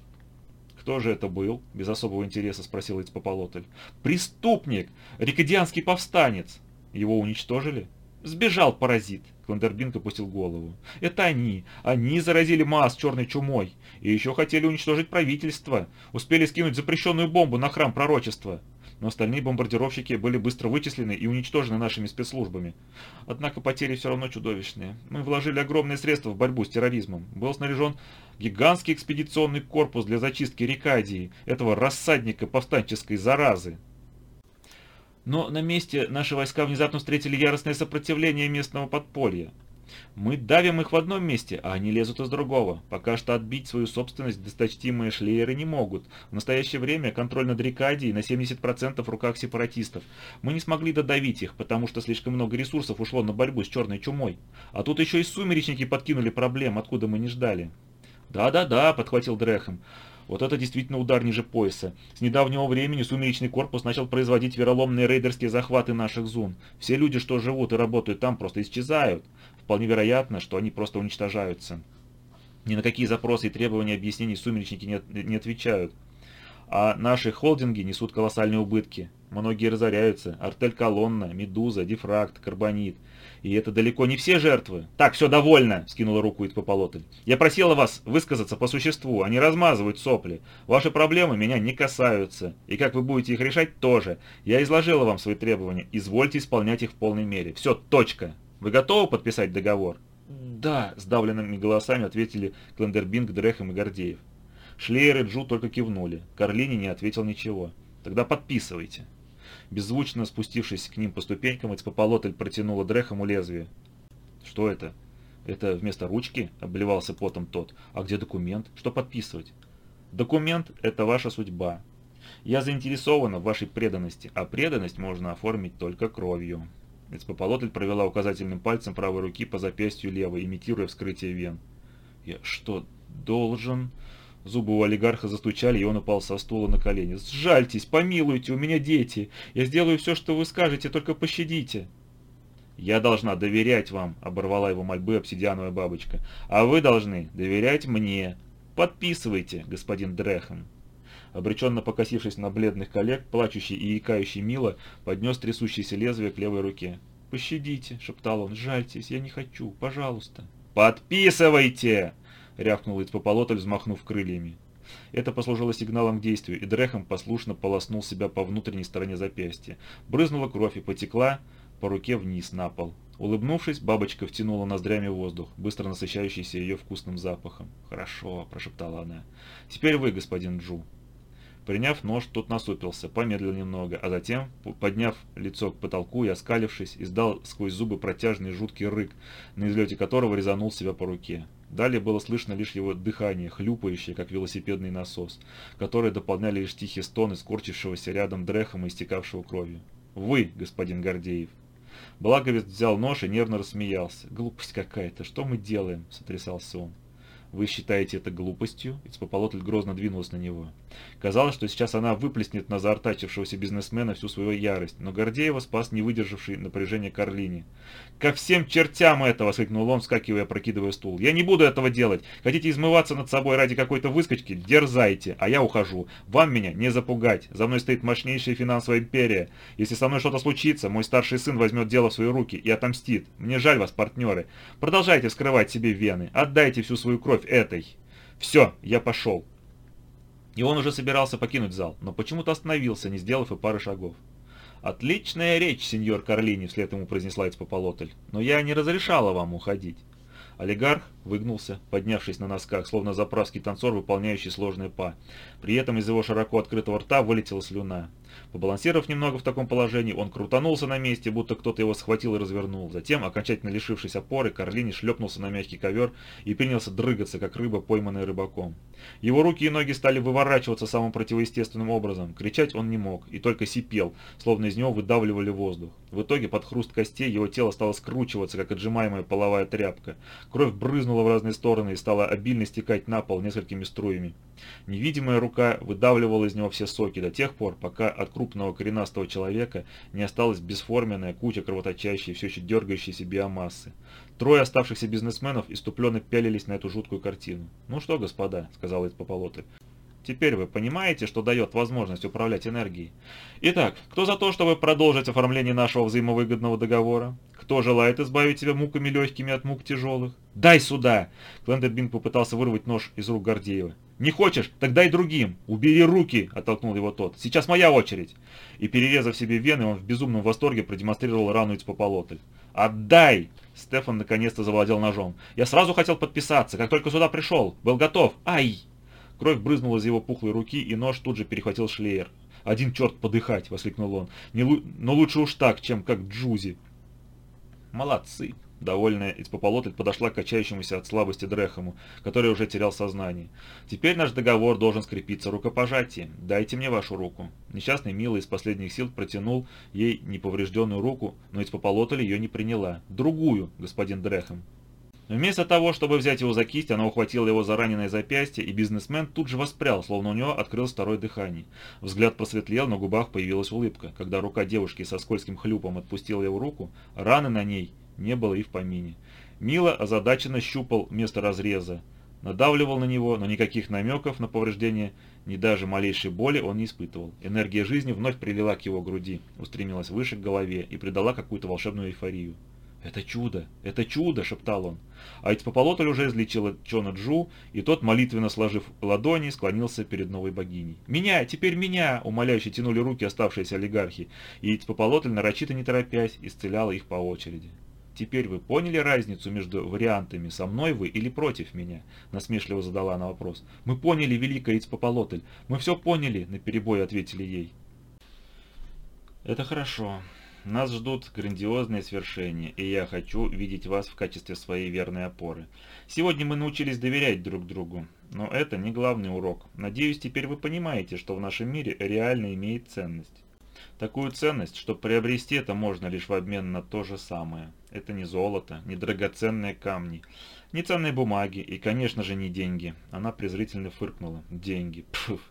«Кто же это был?» – без особого интереса спросил Ицпополотль. «Преступник! Рикодианский повстанец! Его уничтожили?» «Сбежал паразит!» Кландербинг опустил голову. «Это они! Они заразили Маас черной чумой! И еще хотели уничтожить правительство! Успели скинуть запрещенную бомбу на храм пророчества!» но остальные бомбардировщики были быстро вычислены и уничтожены нашими спецслужбами. Однако потери все равно чудовищные. Мы вложили огромные средства в борьбу с терроризмом. Был снаряжен гигантский экспедиционный корпус для зачистки Рикадии, этого рассадника повстанческой заразы. Но на месте наши войска внезапно встретили яростное сопротивление местного подполья. Мы давим их в одном месте, а они лезут из другого. Пока что отбить свою собственность досточтимые шлееры не могут. В настоящее время контроль над Рикадией на 70% в руках сепаратистов. Мы не смогли додавить их, потому что слишком много ресурсов ушло на борьбу с черной чумой. А тут еще и сумеречники подкинули проблем, откуда мы не ждали. «Да-да-да», — подхватил Дрехем. Вот это действительно удар ниже пояса. С недавнего времени сумеречный корпус начал производить вероломные рейдерские захваты наших зон. Все люди, что живут и работают там, просто исчезают. Вполне вероятно, что они просто уничтожаются. Ни на какие запросы и требования объяснений сумеречники не, не отвечают. А наши холдинги несут колоссальные убытки. Многие разоряются. Артель Колонна, Медуза, Дифракт, Карбонит. И это далеко не все жертвы. Так, все довольно, скинула руку Итпополотль. Я просила вас высказаться по существу, а не размазывать сопли. Ваши проблемы меня не касаются. И как вы будете их решать, тоже. Я изложила вам свои требования. Извольте исполнять их в полной мере. Все, точка. Вы готовы подписать договор?» «Да», — сдавленными голосами ответили Клендербинг, Дрехем и Гордеев. Шлейер и Джу только кивнули. Карлини не ответил ничего. «Тогда подписывайте». Беззвучно спустившись к ним по ступенькам, Эцпополотль протянула Дрехому лезвие. «Что это?» «Это вместо ручки?» — обливался потом тот. «А где документ? Что подписывать?» «Документ — это ваша судьба. Я заинтересована в вашей преданности, а преданность можно оформить только кровью». Эцпополотль провела указательным пальцем правой руки по запястью левой, имитируя вскрытие вен. «Я что, должен...» Зубы у олигарха застучали, и он упал со стула на колени. «Сжальтесь, помилуйте, у меня дети. Я сделаю все, что вы скажете, только пощадите». «Я должна доверять вам», — оборвала его мольбы обсидиановая бабочка. «А вы должны доверять мне. Подписывайте, господин Дрехан». Обреченно покосившись на бледных коллег, плачущий и икающий Мила поднес трясущееся лезвие к левой руке. «Пощадите», — шептал он, — «жальтесь, я не хочу, пожалуйста». «Подписывайте!» — рявкнул Ицпополотль, взмахнув крыльями. Это послужило сигналом к действию, и Дрехом послушно полоснул себя по внутренней стороне запястья. Брызнула кровь и потекла по руке вниз на пол. Улыбнувшись, бабочка втянула ноздрями воздух, быстро насыщающийся ее вкусным запахом. «Хорошо», – прошептала она. «Теперь вы, господин Джу». Приняв нож, тот насупился, помедлил немного, а затем, подняв лицо к потолку и оскалившись, издал сквозь зубы протяжный жуткий рык, на излете которого резанул себя по руке. Далее было слышно лишь его дыхание, хлюпающее, как велосипедный насос, которое дополняли лишь тихие стоны скорчившегося рядом дрехом и истекавшего кровью. «Вы, господин Гордеев!» Благовест взял нож и нервно рассмеялся. «Глупость какая-то, что мы делаем?» – сотрясался он. Вы считаете это глупостью?» Ицпополотль грозно двинулась на него. Казалось, что сейчас она выплеснет на заортачившегося бизнесмена всю свою ярость, но Гордеева спас не выдержавший напряжение Карлини. «Ко всем чертям это!» — воскликнул он, вскакивая, опрокидывая стул. «Я не буду этого делать! Хотите измываться над собой ради какой-то выскочки? Дерзайте! А я ухожу! Вам меня не запугать! За мной стоит мощнейшая финансовая империя! Если со мной что-то случится, мой старший сын возьмет дело в свои руки и отомстит! Мне жаль вас, партнеры! Продолжайте вскрывать себе вены! Отдайте всю свою кровь этой. Все, я пошел. И он уже собирался покинуть зал, но почему-то остановился, не сделав и пары шагов. «Отличная речь, сеньор Карлини», — вслед ему произнесла Ицпополотль, «но я не разрешала вам уходить». Олигарх выгнулся, поднявшись на носках, словно заправский танцор, выполняющий сложные па. При этом из его широко открытого рта вылетела слюна. Побалансировав немного в таком положении, он крутанулся на месте, будто кто-то его схватил и развернул. Затем, окончательно лишившись опоры, Карлини шлепнулся на мягкий ковер и принялся дрыгаться, как рыба, пойманная рыбаком. Его руки и ноги стали выворачиваться самым противоестественным образом. Кричать он не мог, и только сипел, словно из него выдавливали воздух. В итоге под хруст костей его тело стало скручиваться, как отжимаемая половая тряпка. Кровь брызнула в разные стороны и стала обильно стекать на пол несколькими струями. Невидимая рука выдавливала из него все соки до тех пор, пока от крупного коренастого человека не осталась бесформенная куча кровоточащей, все еще дергающейся биомассы. Трое оставшихся бизнесменов иступленно пялились на эту жуткую картину. «Ну что, господа», — сказал Ицпополоты, — «теперь вы понимаете, что дает возможность управлять энергией? Итак, кто за то, чтобы продолжить оформление нашего взаимовыгодного договора? Кто желает избавить себя муками легкими от мук тяжелых? Дай сюда!» Клендербин попытался вырвать нож из рук Гордеева. «Не хочешь? Тогда и другим! Убери руки!» – оттолкнул его тот. «Сейчас моя очередь!» И перерезав себе вены, он в безумном восторге продемонстрировал рану из пополотль. «Отдай!» Стефан наконец-то завладел ножом. «Я сразу хотел подписаться, как только сюда пришел. Был готов. Ай!» Кровь брызнула из его пухлой руки, и нож тут же перехватил шлеер. «Один черт подыхать!» — воскликнул он. Не лу... «Но лучше уж так, чем как Джузи!» «Молодцы!» Довольная Ицпополотль подошла к качающемуся от слабости Дрехому, который уже терял сознание. «Теперь наш договор должен скрепиться рукопожатием. Дайте мне вашу руку». Несчастный Мила из последних сил протянул ей неповрежденную руку, но Ицпополотль ее не приняла. «Другую, господин Дрехом». Вместо того, чтобы взять его за кисть, она ухватила его за раненое запястье, и бизнесмен тут же воспрял, словно у него открылось второе дыхание. Взгляд просветлел, на губах появилась улыбка. Когда рука девушки со скользким хлюпом отпустила его руку, раны на ней не было и в помине. Мила озадаченно щупал место разреза, надавливал на него, но никаких намеков на повреждение, ни даже малейшей боли он не испытывал. Энергия жизни вновь прилила к его груди, устремилась выше к голове и придала какую-то волшебную эйфорию. «Это чудо! Это чудо!» – шептал он. А Ицпополотль уже излечила Чона Джу, и тот, молитвенно сложив ладони, склонился перед новой богиней. «Меня! Теперь меня!» – умоляюще тянули руки оставшиеся олигархи, и Ицпополотль, нарочито не торопясь, исцеляла их по очереди. «Теперь вы поняли разницу между вариантами «со мной вы» или «против меня»?» Насмешливо задала она вопрос. «Мы поняли, великая Ицпополотль, мы все поняли», — наперебой ответили ей. «Это хорошо. Нас ждут грандиозные свершения, и я хочу видеть вас в качестве своей верной опоры. Сегодня мы научились доверять друг другу, но это не главный урок. Надеюсь, теперь вы понимаете, что в нашем мире реально имеет ценность. Такую ценность, что приобрести это можно лишь в обмен на то же самое. Это не золото, не драгоценные камни, не ценные бумаги и, конечно же, не деньги. Она презрительно фыркнула. Деньги. Пф.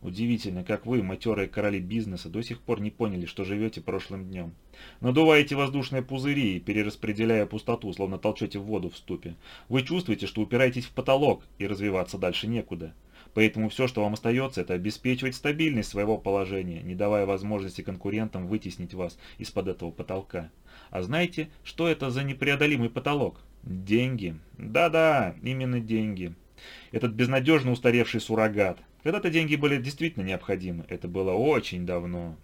Удивительно, как вы, матерые короли бизнеса, до сих пор не поняли, что живете прошлым днем. Надуваете воздушные пузыри, перераспределяя пустоту, словно толчете в воду в ступе. Вы чувствуете, что упираетесь в потолок, и развиваться дальше некуда. Поэтому все, что вам остается, это обеспечивать стабильность своего положения, не давая возможности конкурентам вытеснить вас из-под этого потолка. А знаете, что это за непреодолимый потолок? Деньги. Да-да, именно деньги. Этот безнадежно устаревший суррогат. Когда-то деньги были действительно необходимы. Это было очень давно.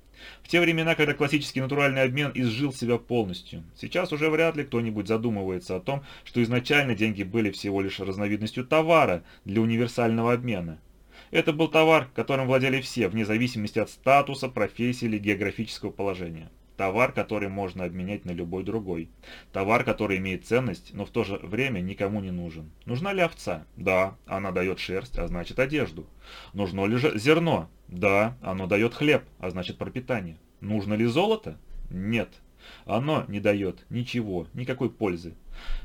В те времена, когда классический натуральный обмен изжил себя полностью. Сейчас уже вряд ли кто-нибудь задумывается о том, что изначально деньги были всего лишь разновидностью товара для универсального обмена. Это был товар, которым владели все, вне зависимости от статуса, профессии или географического положения. Товар, который можно обменять на любой другой. Товар, который имеет ценность, но в то же время никому не нужен. Нужна ли овца? Да, она дает шерсть, а значит одежду. Нужно ли же зерно? Да, оно дает хлеб, а значит пропитание. Нужно ли золото? Нет, оно не дает ничего, никакой пользы.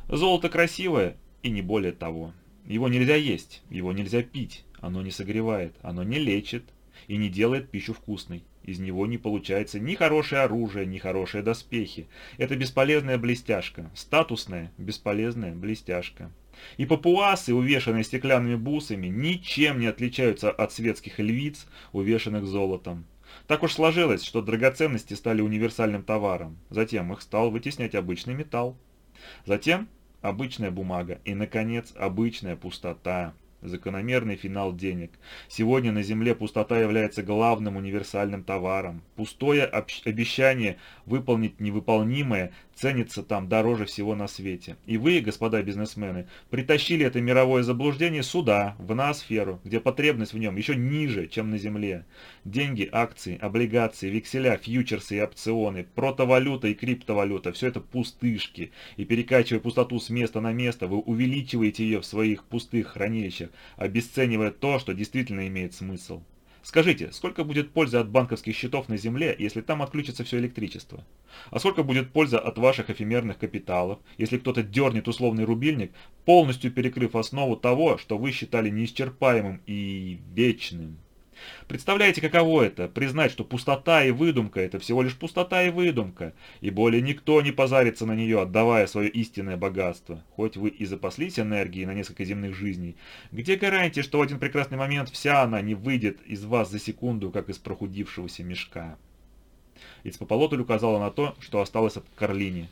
Золото красивое и не более того. Его нельзя есть, его нельзя пить, оно не согревает, оно не лечит и не делает пищу вкусной. Из него не получается ни хорошее оружие, ни хорошие доспехи. Это бесполезная блестяшка, статусная, бесполезная блестяшка. И папуасы, увешанные стеклянными бусами, ничем не отличаются от светских львиц, увешанных золотом. Так уж сложилось, что драгоценности стали универсальным товаром. Затем их стал вытеснять обычный металл. Затем обычная бумага и, наконец, обычная пустота. Закономерный финал денег. Сегодня на Земле пустота является главным универсальным товаром. Пустое обещание выполнить невыполнимое ценится там дороже всего на свете. И вы, господа бизнесмены, притащили это мировое заблуждение сюда, в ноосферу, где потребность в нем еще ниже, чем на Земле. Деньги, акции, облигации, векселя, фьючерсы и опционы, протовалюта и криптовалюта – все это пустышки. И перекачивая пустоту с места на место, вы увеличиваете ее в своих пустых хранилищах, обесценивая то, что действительно имеет смысл. Скажите, сколько будет пользы от банковских счетов на Земле, если там отключится все электричество? А сколько будет польза от ваших эфемерных капиталов, если кто-то дернет условный рубильник, полностью перекрыв основу того, что вы считали неисчерпаемым и вечным? Представляете, каково это, признать, что пустота и выдумка – это всего лишь пустота и выдумка, и более никто не позарится на нее, отдавая свое истинное богатство. Хоть вы и запаслись энергией на несколько земных жизней, где гарантия, что в один прекрасный момент вся она не выйдет из вас за секунду, как из прохудившегося мешка? Ицпополотль указала на то, что осталось от Карлини.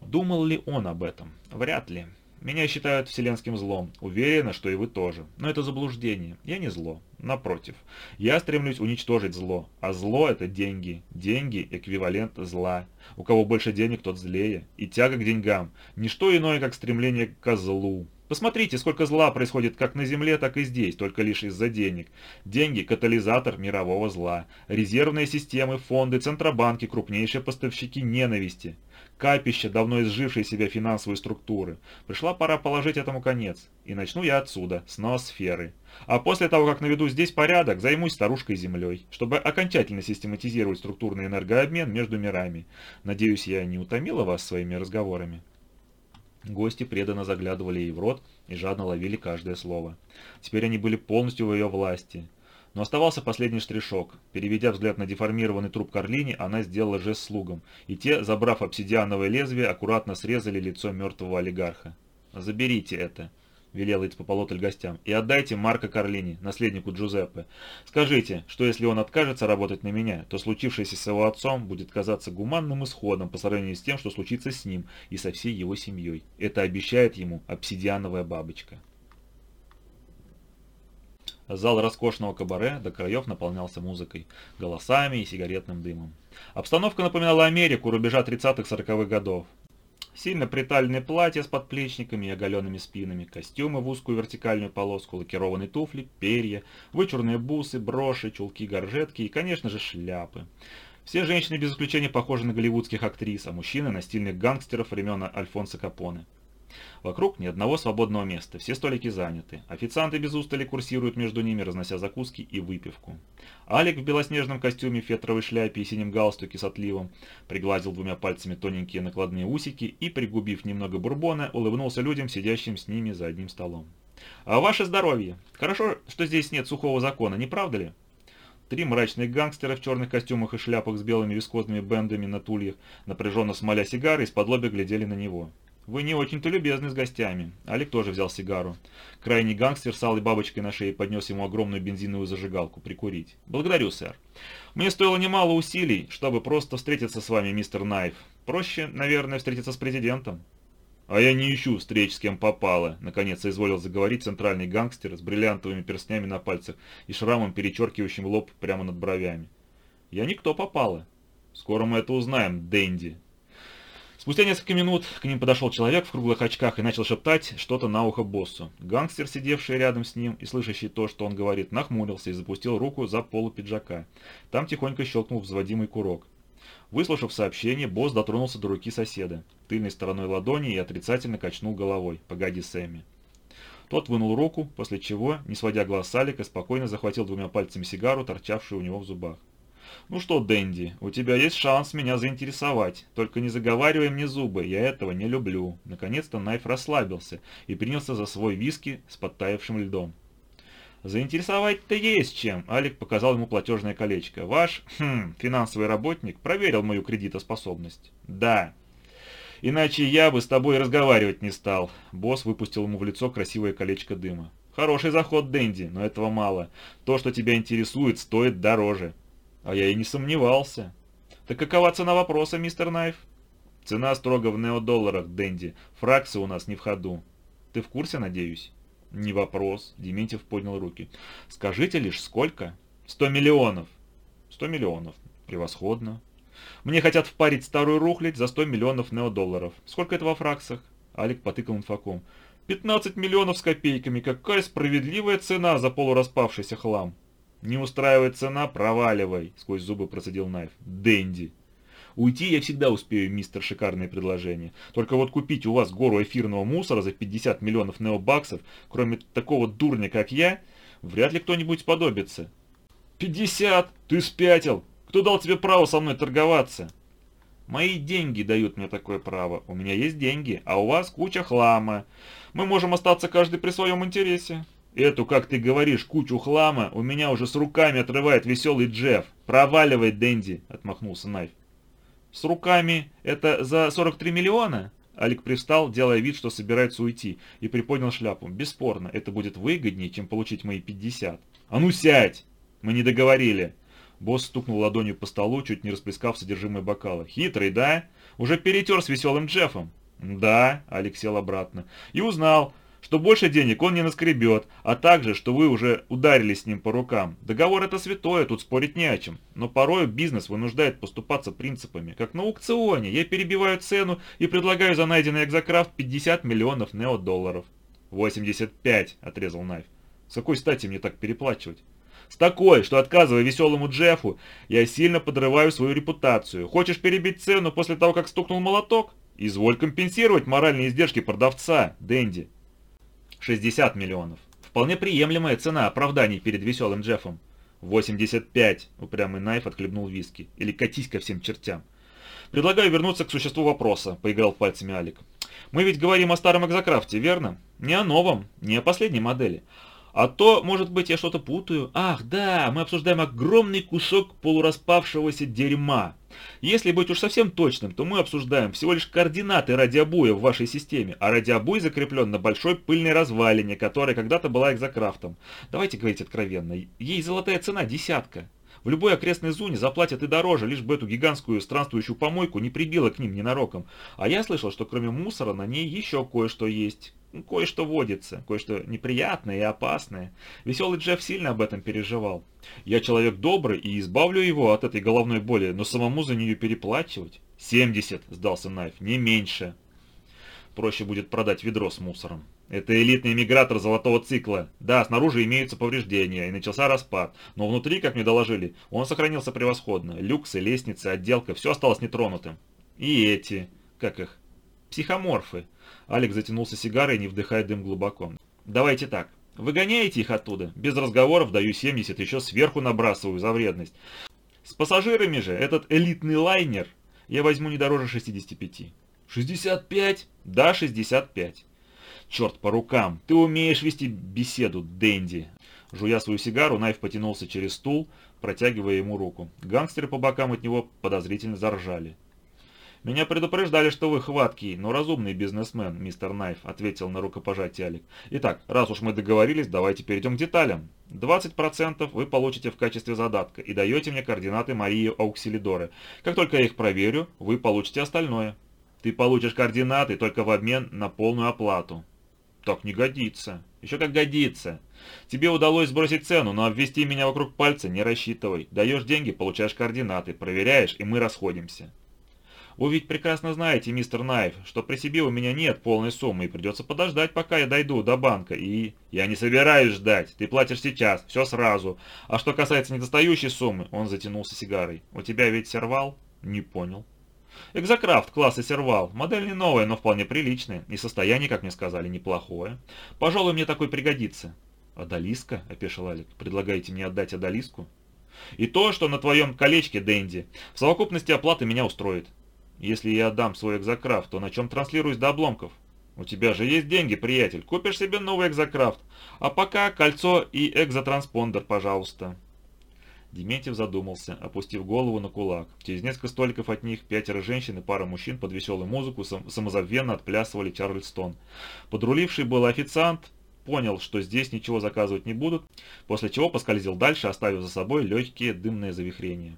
Думал ли он об этом? Вряд ли. Меня считают вселенским злом. Уверена, что и вы тоже. Но это заблуждение. Я не зло. Напротив. Я стремлюсь уничтожить зло. А зло – это деньги. Деньги – эквивалент зла. У кого больше денег, тот злее. И тяга к деньгам – ничто иное, как стремление к злу. Посмотрите, сколько зла происходит как на Земле, так и здесь, только лишь из-за денег. Деньги – катализатор мирового зла. Резервные системы, фонды, центробанки – крупнейшие поставщики ненависти капище давно изжившей себя финансовой структуры. Пришла пора положить этому конец. И начну я отсюда, с ноосферы. А после того, как наведу здесь порядок, займусь старушкой землей, чтобы окончательно систематизировать структурный энергообмен между мирами. Надеюсь, я не утомила вас своими разговорами. Гости преданно заглядывали ей в рот и жадно ловили каждое слово. Теперь они были полностью в ее власти. Но оставался последний штришок. Переведя взгляд на деформированный труп Карлини, она сделала жест слугам, и те, забрав обсидиановое лезвие, аккуратно срезали лицо мертвого олигарха. «Заберите это», — велел Ицпополотль гостям, — «и отдайте Марко Карлини, наследнику Джузеппе. Скажите, что если он откажется работать на меня, то случившееся с его отцом будет казаться гуманным исходом по сравнению с тем, что случится с ним и со всей его семьей. Это обещает ему обсидиановая бабочка». Зал роскошного кабаре до краев наполнялся музыкой, голосами и сигаретным дымом. Обстановка напоминала Америку рубежа 30-40-х годов. Сильно приталенные платья с подплечниками и оголенными спинами, костюмы в узкую вертикальную полоску, лакированные туфли, перья, вычурные бусы, броши, чулки, горжетки и, конечно же, шляпы. Все женщины без исключения похожи на голливудских актрис, а мужчины на стильных гангстеров времен Альфонса Капоне. Вокруг ни одного свободного места, все столики заняты. Официанты без устали курсируют между ними, разнося закуски и выпивку. Алик в белоснежном костюме, фетровой шляпе и синем галстуке с отливом пригладил двумя пальцами тоненькие накладные усики и, пригубив немного бурбона, улыбнулся людям, сидящим с ними за одним столом. «А ваше здоровье! Хорошо, что здесь нет сухого закона, не правда ли?» Три мрачных гангстера в черных костюмах и шляпах с белыми вискозными бендами на тульях, напряженно смоля сигары, из-под лобя глядели на него. «Вы не очень-то любезны с гостями». Алик тоже взял сигару. Крайний гангстер с алой бабочкой на шее поднес ему огромную бензиновую зажигалку прикурить. «Благодарю, сэр. Мне стоило немало усилий, чтобы просто встретиться с вами, мистер Найф. Проще, наверное, встретиться с президентом». «А я не ищу встреч с кем попало», — наконец изволил заговорить центральный гангстер с бриллиантовыми перстнями на пальцах и шрамом, перечеркивающим лоб прямо над бровями. «Я никто попало. Скоро мы это узнаем, Дэнди», Спустя несколько минут к ним подошел человек в круглых очках и начал шептать что-то на ухо боссу. Гангстер, сидевший рядом с ним и слышащий то, что он говорит, нахмурился и запустил руку за полу пиджака. Там тихонько щелкнул взводимый курок. Выслушав сообщение, босс дотронулся до руки соседа, тыльной стороной ладони и отрицательно качнул головой. «Погоди, Сэмми». Тот вынул руку, после чего, не сводя глаз с Алика, спокойно захватил двумя пальцами сигару, торчавшую у него в зубах. «Ну что, Дэнди, у тебя есть шанс меня заинтересовать. Только не заговаривай мне зубы, я этого не люблю». Наконец-то Найф расслабился и принялся за свой виски с подтаявшим льдом. «Заинтересовать-то есть чем», — Алик показал ему платежное колечко. «Ваш, хм, финансовый работник проверил мою кредитоспособность». «Да». «Иначе я бы с тобой разговаривать не стал». Босс выпустил ему в лицо красивое колечко дыма. «Хороший заход, Дэнди, но этого мало. То, что тебя интересует, стоит дороже». «А я и не сомневался». «Так какова цена вопроса, мистер Найф?» «Цена строго в неодолларах, Дэнди. Фраксы у нас не в ходу. Ты в курсе, надеюсь?» «Не вопрос», — Дементьев поднял руки. «Скажите лишь, сколько?» «Сто миллионов». «Сто миллионов. Превосходно. Мне хотят впарить старую рухлядь за сто миллионов неодолларов. Сколько это во фраксах?» Алик потыкал инфоком. «Пятнадцать миллионов с копейками. Какая справедливая цена за полураспавшийся хлам!» «Не устраивает цена, проваливай!» — сквозь зубы процедил Найф. «Дэнди!» Уйти я всегда успею, мистер, шикарные предложения. Только вот купить у вас гору эфирного мусора за 50 миллионов необаксов, кроме такого дурня, как я, вряд ли кто-нибудь сподобится. 50? Ты спятил? Кто дал тебе право со мной торговаться? Мои деньги дают мне такое право. У меня есть деньги, а у вас куча хлама. Мы можем остаться каждый при своем интересе. Эту, как ты говоришь, кучу хлама у меня уже с руками отрывает веселый Джефф. Проваливай, Дэнди, отмахнулся Найф. «С руками это за 43 миллиона?» Алик привстал, делая вид, что собирается уйти, и приподнял шляпу. «Бесспорно, это будет выгоднее, чем получить мои 50». «А ну сядь! Мы не договорили!» Босс стукнул ладонью по столу, чуть не расплескав содержимое бокала. «Хитрый, да? Уже перетер с веселым Джеффом?» «Да», — Алекс сел обратно. «И узнал, что больше денег он не наскребет, а также, что вы уже ударились с ним по рукам. Договор это святое, тут спорить не о чем. Но порой бизнес вынуждает поступаться принципами. Как на аукционе, я перебиваю цену и предлагаю за найденный экзокрафт 50 миллионов неодолларов. 85, отрезал Найф. С какой стати мне так переплачивать? С такой, что отказывая веселому Джеффу, я сильно подрываю свою репутацию. Хочешь перебить цену после того, как стукнул молоток? Изволь компенсировать моральные издержки продавца, Дэнди. 60 миллионов. Вполне приемлемая цена оправданий перед веселым Джеффом. 85, упрямый Найф отхлебнул виски. Или катись ко всем чертям. Предлагаю вернуться к существу вопроса, поиграл пальцами Алик. Мы ведь говорим о старом экзокрафте, верно? Не о новом, не о последней модели, а то, может быть, я что-то путаю. Ах, да, мы обсуждаем огромный кусок полураспавшегося дерьма. Если быть уж совсем точным, то мы обсуждаем всего лишь координаты радиобуя в вашей системе, а радиобуй закреплен на большой пыльной развалине, которая когда-то была экзокрафтом. Давайте говорить откровенно, ей золотая цена десятка. В любой окрестной зоне заплатят и дороже, лишь бы эту гигантскую странствующую помойку не прибило к ним ненароком. А я слышал, что кроме мусора на ней еще кое-что есть. Ну, кое-что водится, кое-что неприятное и опасное. Веселый Джефф сильно об этом переживал. Я человек добрый и избавлю его от этой головной боли, но самому за нее переплачивать? 70, сдался Найф, не меньше. Проще будет продать ведро с мусором. Это элитный мигратор золотого цикла. Да, снаружи имеются повреждения, и начался распад. Но внутри, как мне доложили, он сохранился превосходно. Люксы, лестницы, отделка, все осталось нетронутым. И эти, как их, психоморфы. Алекс затянулся сигарой, не вдыхая дым глубоко. «Давайте так. Выгоняете их оттуда. Без разговоров даю 70, еще сверху набрасываю за вредность. С пассажирами же этот элитный лайнер я возьму не дороже 65. 65? Да, 65. Черт по рукам, ты умеешь вести беседу, Дэнди. Жуя свою сигару, Найф потянулся через стул, протягивая ему руку. Гангстеры по бокам от него подозрительно заржали. «Меня предупреждали, что вы хваткий, но разумный бизнесмен, мистер Найф», — ответил на рукопожатие Алик. «Итак, раз уж мы договорились, давайте перейдем к деталям. 20% вы получите в качестве задатка и даете мне координаты Марии Ауксилидоры. Как только я их проверю, вы получите остальное. Ты получишь координаты только в обмен на полную оплату». «Так не годится». «Еще как годится. Тебе удалось сбросить цену, но обвести меня вокруг пальца не рассчитывай. Даешь деньги, получаешь координаты, проверяешь, и мы расходимся». Вы ведь прекрасно знаете, мистер Найф, что при себе у меня нет полной суммы и придется подождать, пока я дойду до банка. И я не собираюсь ждать. Ты платишь сейчас, все сразу. А что касается недостающей суммы, он затянулся сигарой. У тебя ведь сервал? Не понял. Экзокрафт класса сервал. Модель не новая, но вполне приличная. И состояние, как мне сказали, неплохое. Пожалуй, мне такой пригодится. «Адалиска?» – опешил Алик. «Предлагаете мне отдать Адалиску?» И то, что на твоем колечке, Дэнди, в совокупности оплаты меня устроит. Если я отдам свой экзокрафт, то на чем транслируюсь до обломков? У тебя же есть деньги, приятель, купишь себе новый экзокрафт. А пока кольцо и экзотранспондер, пожалуйста. Дементьев задумался, опустив голову на кулак. Через несколько столиков от них пятеро женщин и пара мужчин под веселую музыку сам самозабвенно отплясывали Чарльстон. Подруливший был официант понял, что здесь ничего заказывать не будут, после чего поскользил дальше, оставив за собой легкие дымные завихрения.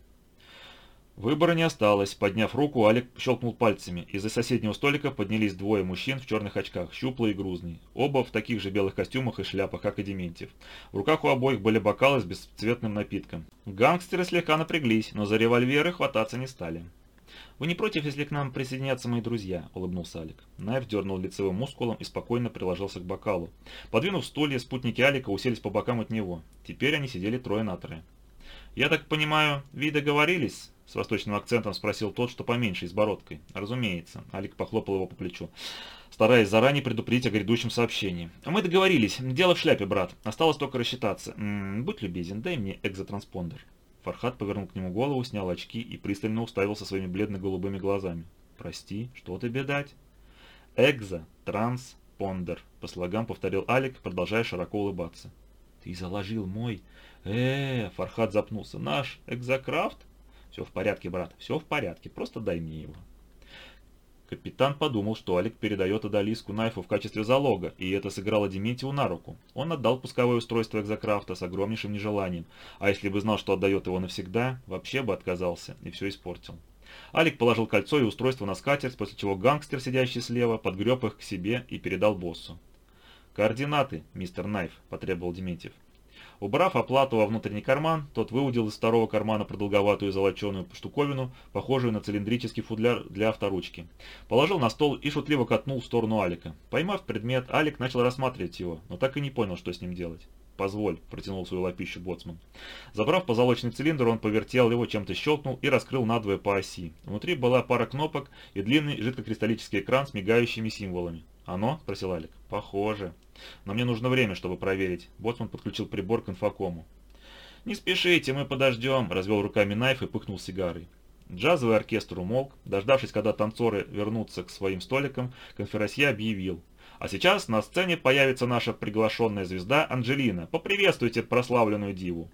Выбора не осталось. Подняв руку, Алик щелкнул пальцами. Из-за соседнего столика поднялись двое мужчин в черных очках, щуплый и грузный. Оба в таких же белых костюмах и шляпах, как и Дементьев. В руках у обоих были бокалы с бесцветным напитком. Гангстеры слегка напряглись, но за револьверы хвататься не стали. «Вы не против, если к нам присоединятся мои друзья?» – улыбнулся Алик. Найф дернул лицевым мускулом и спокойно приложился к бокалу. Подвинув стулья, спутники Алика уселись по бокам от него. Теперь они сидели трое на трое. «Я так понимаю, вы договорились?» С восточным акцентом спросил тот, что поменьше, и с бородкой. «Разумеется». Алик похлопал его по плечу, стараясь заранее предупредить о грядущем сообщении. «А «Мы договорились. Дело в шляпе, брат. Осталось только рассчитаться. М -м, будь любезен, дай мне экзотранспондер». Фархат повернул к нему голову, снял очки и пристально уставился своими бледно-голубыми глазами. «Прости, что тебе дать?» «Экзо, транс, пондер», — по слогам повторил Алик, продолжая широко улыбаться. «Ты заложил мой...» э, -э Фархат запнулся. «Наш экзокрафт?» «Все в порядке, брат, все в порядке, просто дай мне его». Капитан подумал, что Алик передает Адалиску Найфу в качестве залога, и это сыграло Дементьеву на руку. Он отдал пусковое устройство экзокрафта с огромнейшим нежеланием, а если бы знал, что отдает его навсегда, вообще бы отказался и все испортил. Алик положил кольцо и устройство на скатерть, после чего гангстер, сидящий слева, подгреб их к себе и передал боссу. «Координаты, мистер Найф», – потребовал Дементьев. Убрав оплату во внутренний карман, тот выудил из второго кармана продолговатую золоченую штуковину, похожую на цилиндрический футляр для авторучки. Положил на стол и шутливо катнул в сторону Алика. Поймав предмет, Алик начал рассматривать его, но так и не понял, что с ним делать. «Позволь», – протянул свою лапищу боцман. Забрав позолоченный цилиндр, он повертел его, чем-то щелкнул и раскрыл надвое по оси. Внутри была пара кнопок и длинный жидкокристаллический экран с мигающими символами. «Оно?» – спросил Алик. «Похоже». Но мне нужно время, чтобы проверить. Боцман подключил прибор к инфокому. «Не спешите, мы подождем», – развел руками Найф и пыхнул сигарой. Джазовый оркестр умолк. Дождавшись, когда танцоры вернутся к своим столикам, конферансье объявил. А сейчас на сцене появится наша приглашенная звезда Анджелина. Поприветствуйте прославленную диву.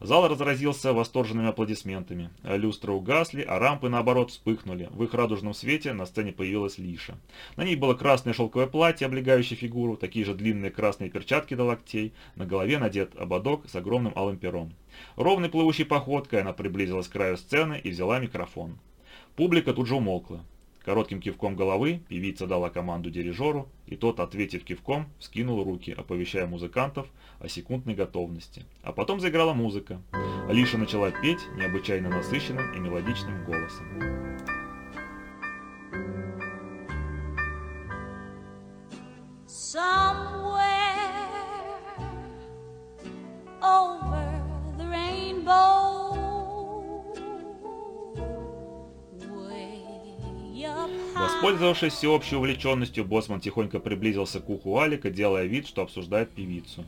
Зал разразился восторженными аплодисментами. Люстры угасли, а рампы, наоборот, вспыхнули. В их радужном свете на сцене появилась Лиша. На ней было красное шелковое платье, облегающее фигуру, такие же длинные красные перчатки до локтей, на голове надет ободок с огромным алым пером. Ровной плывущей походкой она приблизилась к краю сцены и взяла микрофон. Публика тут же умолкла. Коротким кивком головы певица дала команду дирижеру, и тот, ответив кивком, скинул руки, оповещая музыкантов о секундной готовности. А потом заиграла музыка. Алиша начала петь необычайно насыщенным и мелодичным голосом. Somewhere over the rainbow Воспользовавшись всеобщей увлеченностью, Босман тихонько приблизился к уху Алика, делая вид, что обсуждает певицу.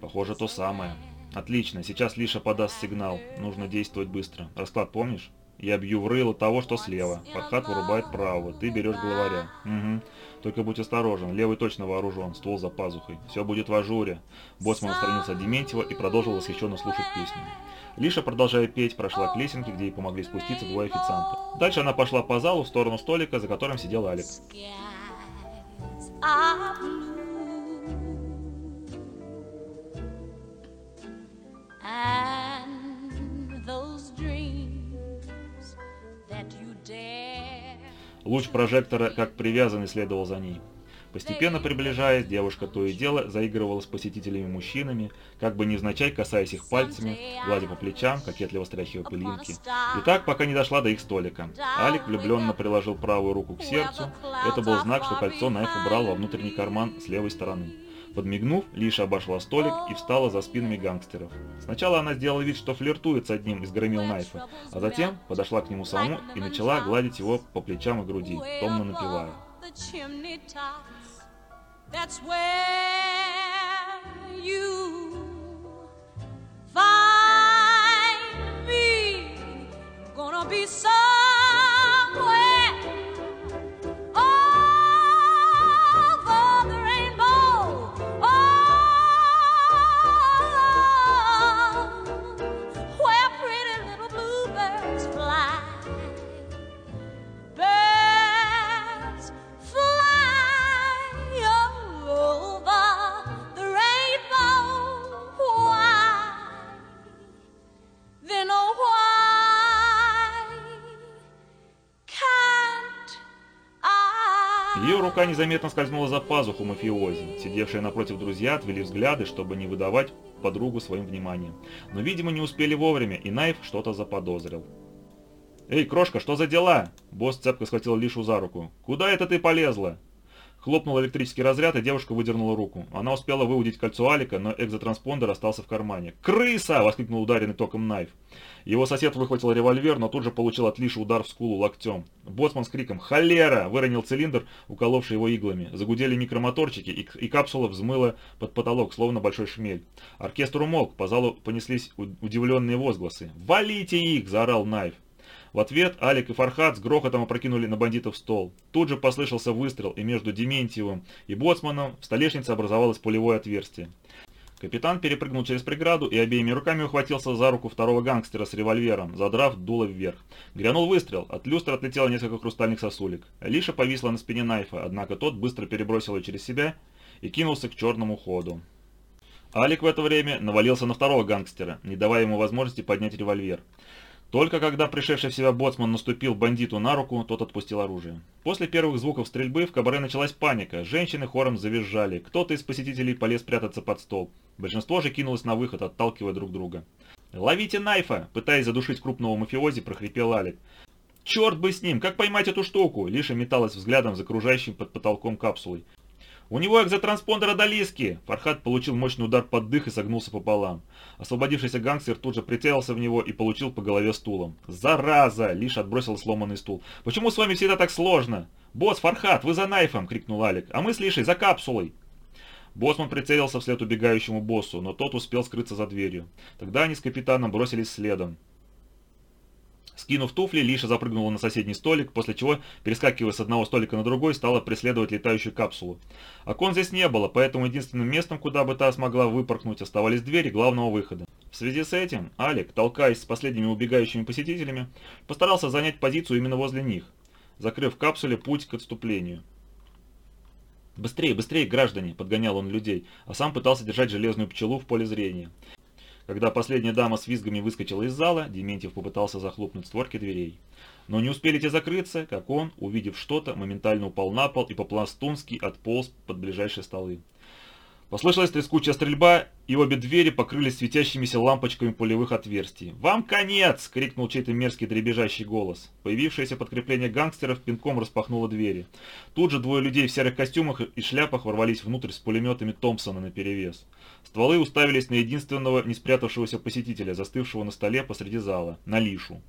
Похоже, то самое. Отлично, сейчас Лиша подаст сигнал. Нужно действовать быстро. Расклад помнишь? Я бью в рыло того, что слева. Фархат вырубает правого. Ты берешь главаря. Угу. Только будь осторожен. Левый точно вооружен. Ствол за пазухой. Все будет в ажуре. Боссман отстранился от Дементьева и продолжил восхищенно слушать песню. Лиша, продолжая петь, прошла к лесенке, где ей помогли спуститься двое официантов. Дальше она пошла по залу в сторону столика, за которым сидел Алекс. Луч прожектора, как привязанный, следовал за ней. Постепенно приближаясь, девушка то и дело заигрывала с посетителями-мужчинами, как бы невзначай касаясь их пальцами, гладя по плечам, кокетливо стряхивая пылинки. И так, пока не дошла до их столика. Алик влюбленно приложил правую руку к сердцу. Это был знак, что кольцо Найф убрал во внутренний карман с левой стороны. Подмигнув, Лиша обошла столик и встала за спинами гангстеров. Сначала она сделала вид, что флиртует с одним из громил Найфа, а затем подошла к нему саму и начала гладить его по плечам и груди, томно напевая. That's where you find me. I'm Gonna be so. Рука незаметно скользнула за пазуху мафиози. Сидевшие напротив друзья отвели взгляды, чтобы не выдавать подругу своим вниманием. Но, видимо, не успели вовремя, и Найф что-то заподозрил. «Эй, крошка, что за дела?» Босс цепко схватил Лишу за руку. «Куда это ты полезла?» Хлопнул электрический разряд, и девушка выдернула руку. Она успела выудить кольцо Алика, но экзотранспондер остался в кармане. «Крыса!» — воскликнул ударенный током Найф. Его сосед выхватил револьвер, но тут же получил от Лиши удар в скулу локтем. Боцман с криком «Холера!» выронил цилиндр, уколовший его иглами. Загудели микромоторчики, и, и капсула взмыла под потолок, словно большой шмель. Оркестр умолк, по залу понеслись удивленные возгласы. «Валите их!» – заорал Найф. В ответ Алик и Фархат с грохотом опрокинули на бандитов стол. Тут же послышался выстрел, и между Дементьевым и Боцманом в столешнице образовалось пулевое отверстие. Капитан перепрыгнул через преграду и обеими руками ухватился за руку второго гангстера с револьвером, задрав дуло вверх. Грянул выстрел, от люстры отлетело несколько хрустальных сосулек. Лиша повисла на спине Найфа, однако тот быстро перебросил ее через себя и кинулся к черному ходу. Алик в это время навалился на второго гангстера, не давая ему возможности поднять револьвер. Только когда пришедший в себя боцман наступил бандиту на руку, тот отпустил оружие. После первых звуков стрельбы в кабаре началась паника, женщины хором завизжали, кто-то из посетителей полез прятаться под стол. Большинство же кинулось на выход, отталкивая друг друга. «Ловите Найфа!» – пытаясь задушить крупного мафиози, прохрипел Алик. «Черт бы с ним! Как поймать эту штуку?» Лиша металась взглядом за окружающим под потолком капсулой. «У него экзотранспондер Адалиски!» Фархат получил мощный удар под дых и согнулся пополам. Освободившийся гангстер тут же прицелился в него и получил по голове стулом. «Зараза!» Лиш отбросил сломанный стул. «Почему с вами всегда так сложно?» «Босс, Фархат, вы за Найфом!» — крикнул Алик. «А мы с Лишей за капсулой!» Боссман прицелился вслед убегающему боссу, но тот успел скрыться за дверью. Тогда они с капитаном бросились следом. Скинув туфли, Лиша запрыгнула на соседний столик, после чего, перескакивая с одного столика на другой, стала преследовать летающую капсулу. Окон здесь не было, поэтому единственным местом, куда бы та смогла выпорхнуть, оставались двери главного выхода. В связи с этим, Алик, толкаясь с последними убегающими посетителями, постарался занять позицию именно возле них, закрыв капсуле путь к отступлению. «Быстрее, быстрее, граждане!» – подгонял он людей, а сам пытался держать железную пчелу в поле зрения. Когда последняя дама с визгами выскочила из зала, Дементьев попытался захлопнуть створки дверей. Но не успели те закрыться, как он, увидев что-то, моментально упал на пол и по-пластунски отполз под ближайшие столы. Послышалась трескучая стрельба, и обе двери покрылись светящимися лампочками пулевых отверстий. «Вам конец!» — крикнул чей-то мерзкий дребезжащий голос. Появившееся подкрепление гангстеров пинком распахнуло двери. Тут же двое людей в серых костюмах и шляпах ворвались внутрь с пулеметами Томпсона наперевес. Стволы уставились на единственного не спрятавшегося посетителя, застывшего на столе посреди зала, на Лишу.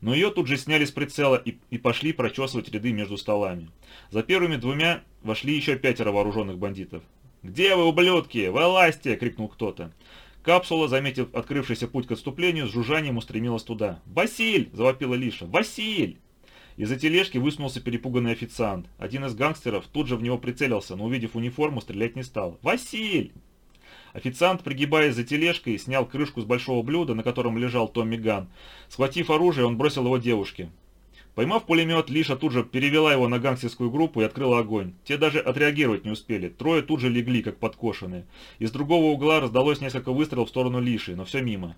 Но ее тут же сняли с прицела и, и пошли прочесывать ряды между столами. За первыми двумя вошли еще пятеро вооруженных бандитов. «Где вы, ублюдки? Вылазьте!» — крикнул кто-то. Капсула, заметив открывшийся путь к отступлению, с жужжанием устремилась туда. «Василь!» – завопила Лиша. «Василь!» Из-за тележки высунулся перепуганный официант. Один из гангстеров тут же в него прицелился, но увидев униформу, стрелять не стал. «Василь!» Официант, пригибаясь за тележкой, снял крышку с большого блюда, на котором лежал Томми Ган. Схватив оружие, он бросил его девушке. Поймав пулемет, Лиша тут же перевела его на гангстерскую группу и открыла огонь. Те даже отреагировать не успели. Трое тут же легли, как подкошенные. Из другого угла раздалось несколько выстрелов в сторону Лиши, но все мимо.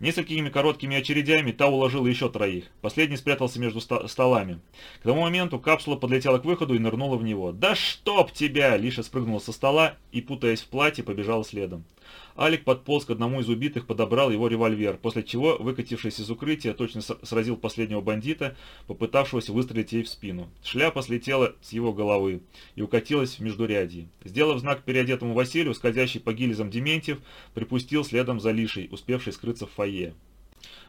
Несколькими короткими очередями та уложила еще троих. Последний спрятался между столами. К тому моменту капсула подлетела к выходу и нырнула в него. «Да чтоб тебя!» Лиша спрыгнула со стола и, путаясь в платье, побежала следом. Алик подполз к одному из убитых, подобрал его револьвер, после чего, выкатившись из укрытия, точно сразил последнего бандита, попытавшегося выстрелить ей в спину. Шляпа слетела с его головы и укатилась в междурядье. Сделав знак переодетому Василию, скользящий по гильзам Дементьев, припустил следом за Лишей, успевший скрыться в фойе.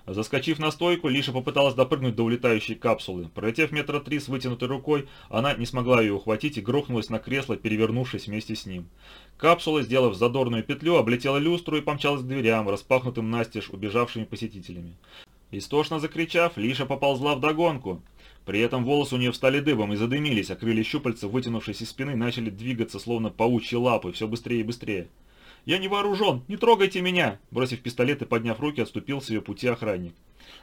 Заскочив на стойку, Лиша попыталась допрыгнуть до улетающей капсулы. Пролетев метра три с вытянутой рукой, она не смогла ее ухватить и грохнулась на кресло, перевернувшись вместе с ним. Капсула, сделав задорную петлю, облетела люстру и помчалась к дверям, распахнутым настежь убежавшими посетителями. Истошно закричав, Лиша поползла в догонку. При этом волосы у нее встали дыбом и задымились, а крылья щупальца, вытянувшись из спины, начали двигаться, словно паучьи лапы, все быстрее и быстрее. «Я не вооружен! Не трогайте меня!» Бросив пистолет и подняв руки, отступил с ее пути охранник.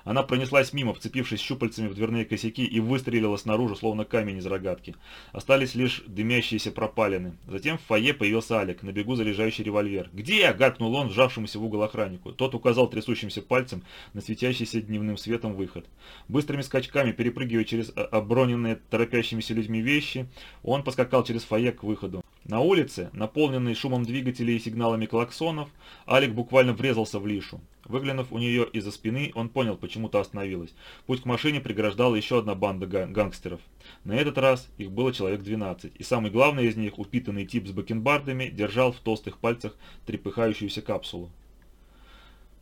Она пронеслась мимо, вцепившись щупальцами в дверные косяки и выстрелила снаружи, словно камень из рогатки. Остались лишь дымящиеся пропалины. Затем в фойе появился Алик, на бегу заряжающий револьвер. «Где?» – гаркнул он, сжавшемуся в угол охраннику. Тот указал трясущимся пальцем на светящийся дневным светом выход. Быстрыми скачками, перепрыгивая через оброненные торопящимися людьми вещи, он поскакал через фойе к выходу. На улице, наполненной шумом двигателей и сигналами клаксонов, Алик буквально врезался в Лишу. Выглянув у нее из-за спины, он понял, почему то остановилась. Путь к машине преграждала еще одна банда гангстеров. На этот раз их было человек 12, и самый главный из них, упитанный тип с бакенбардами, держал в толстых пальцах трепыхающуюся капсулу.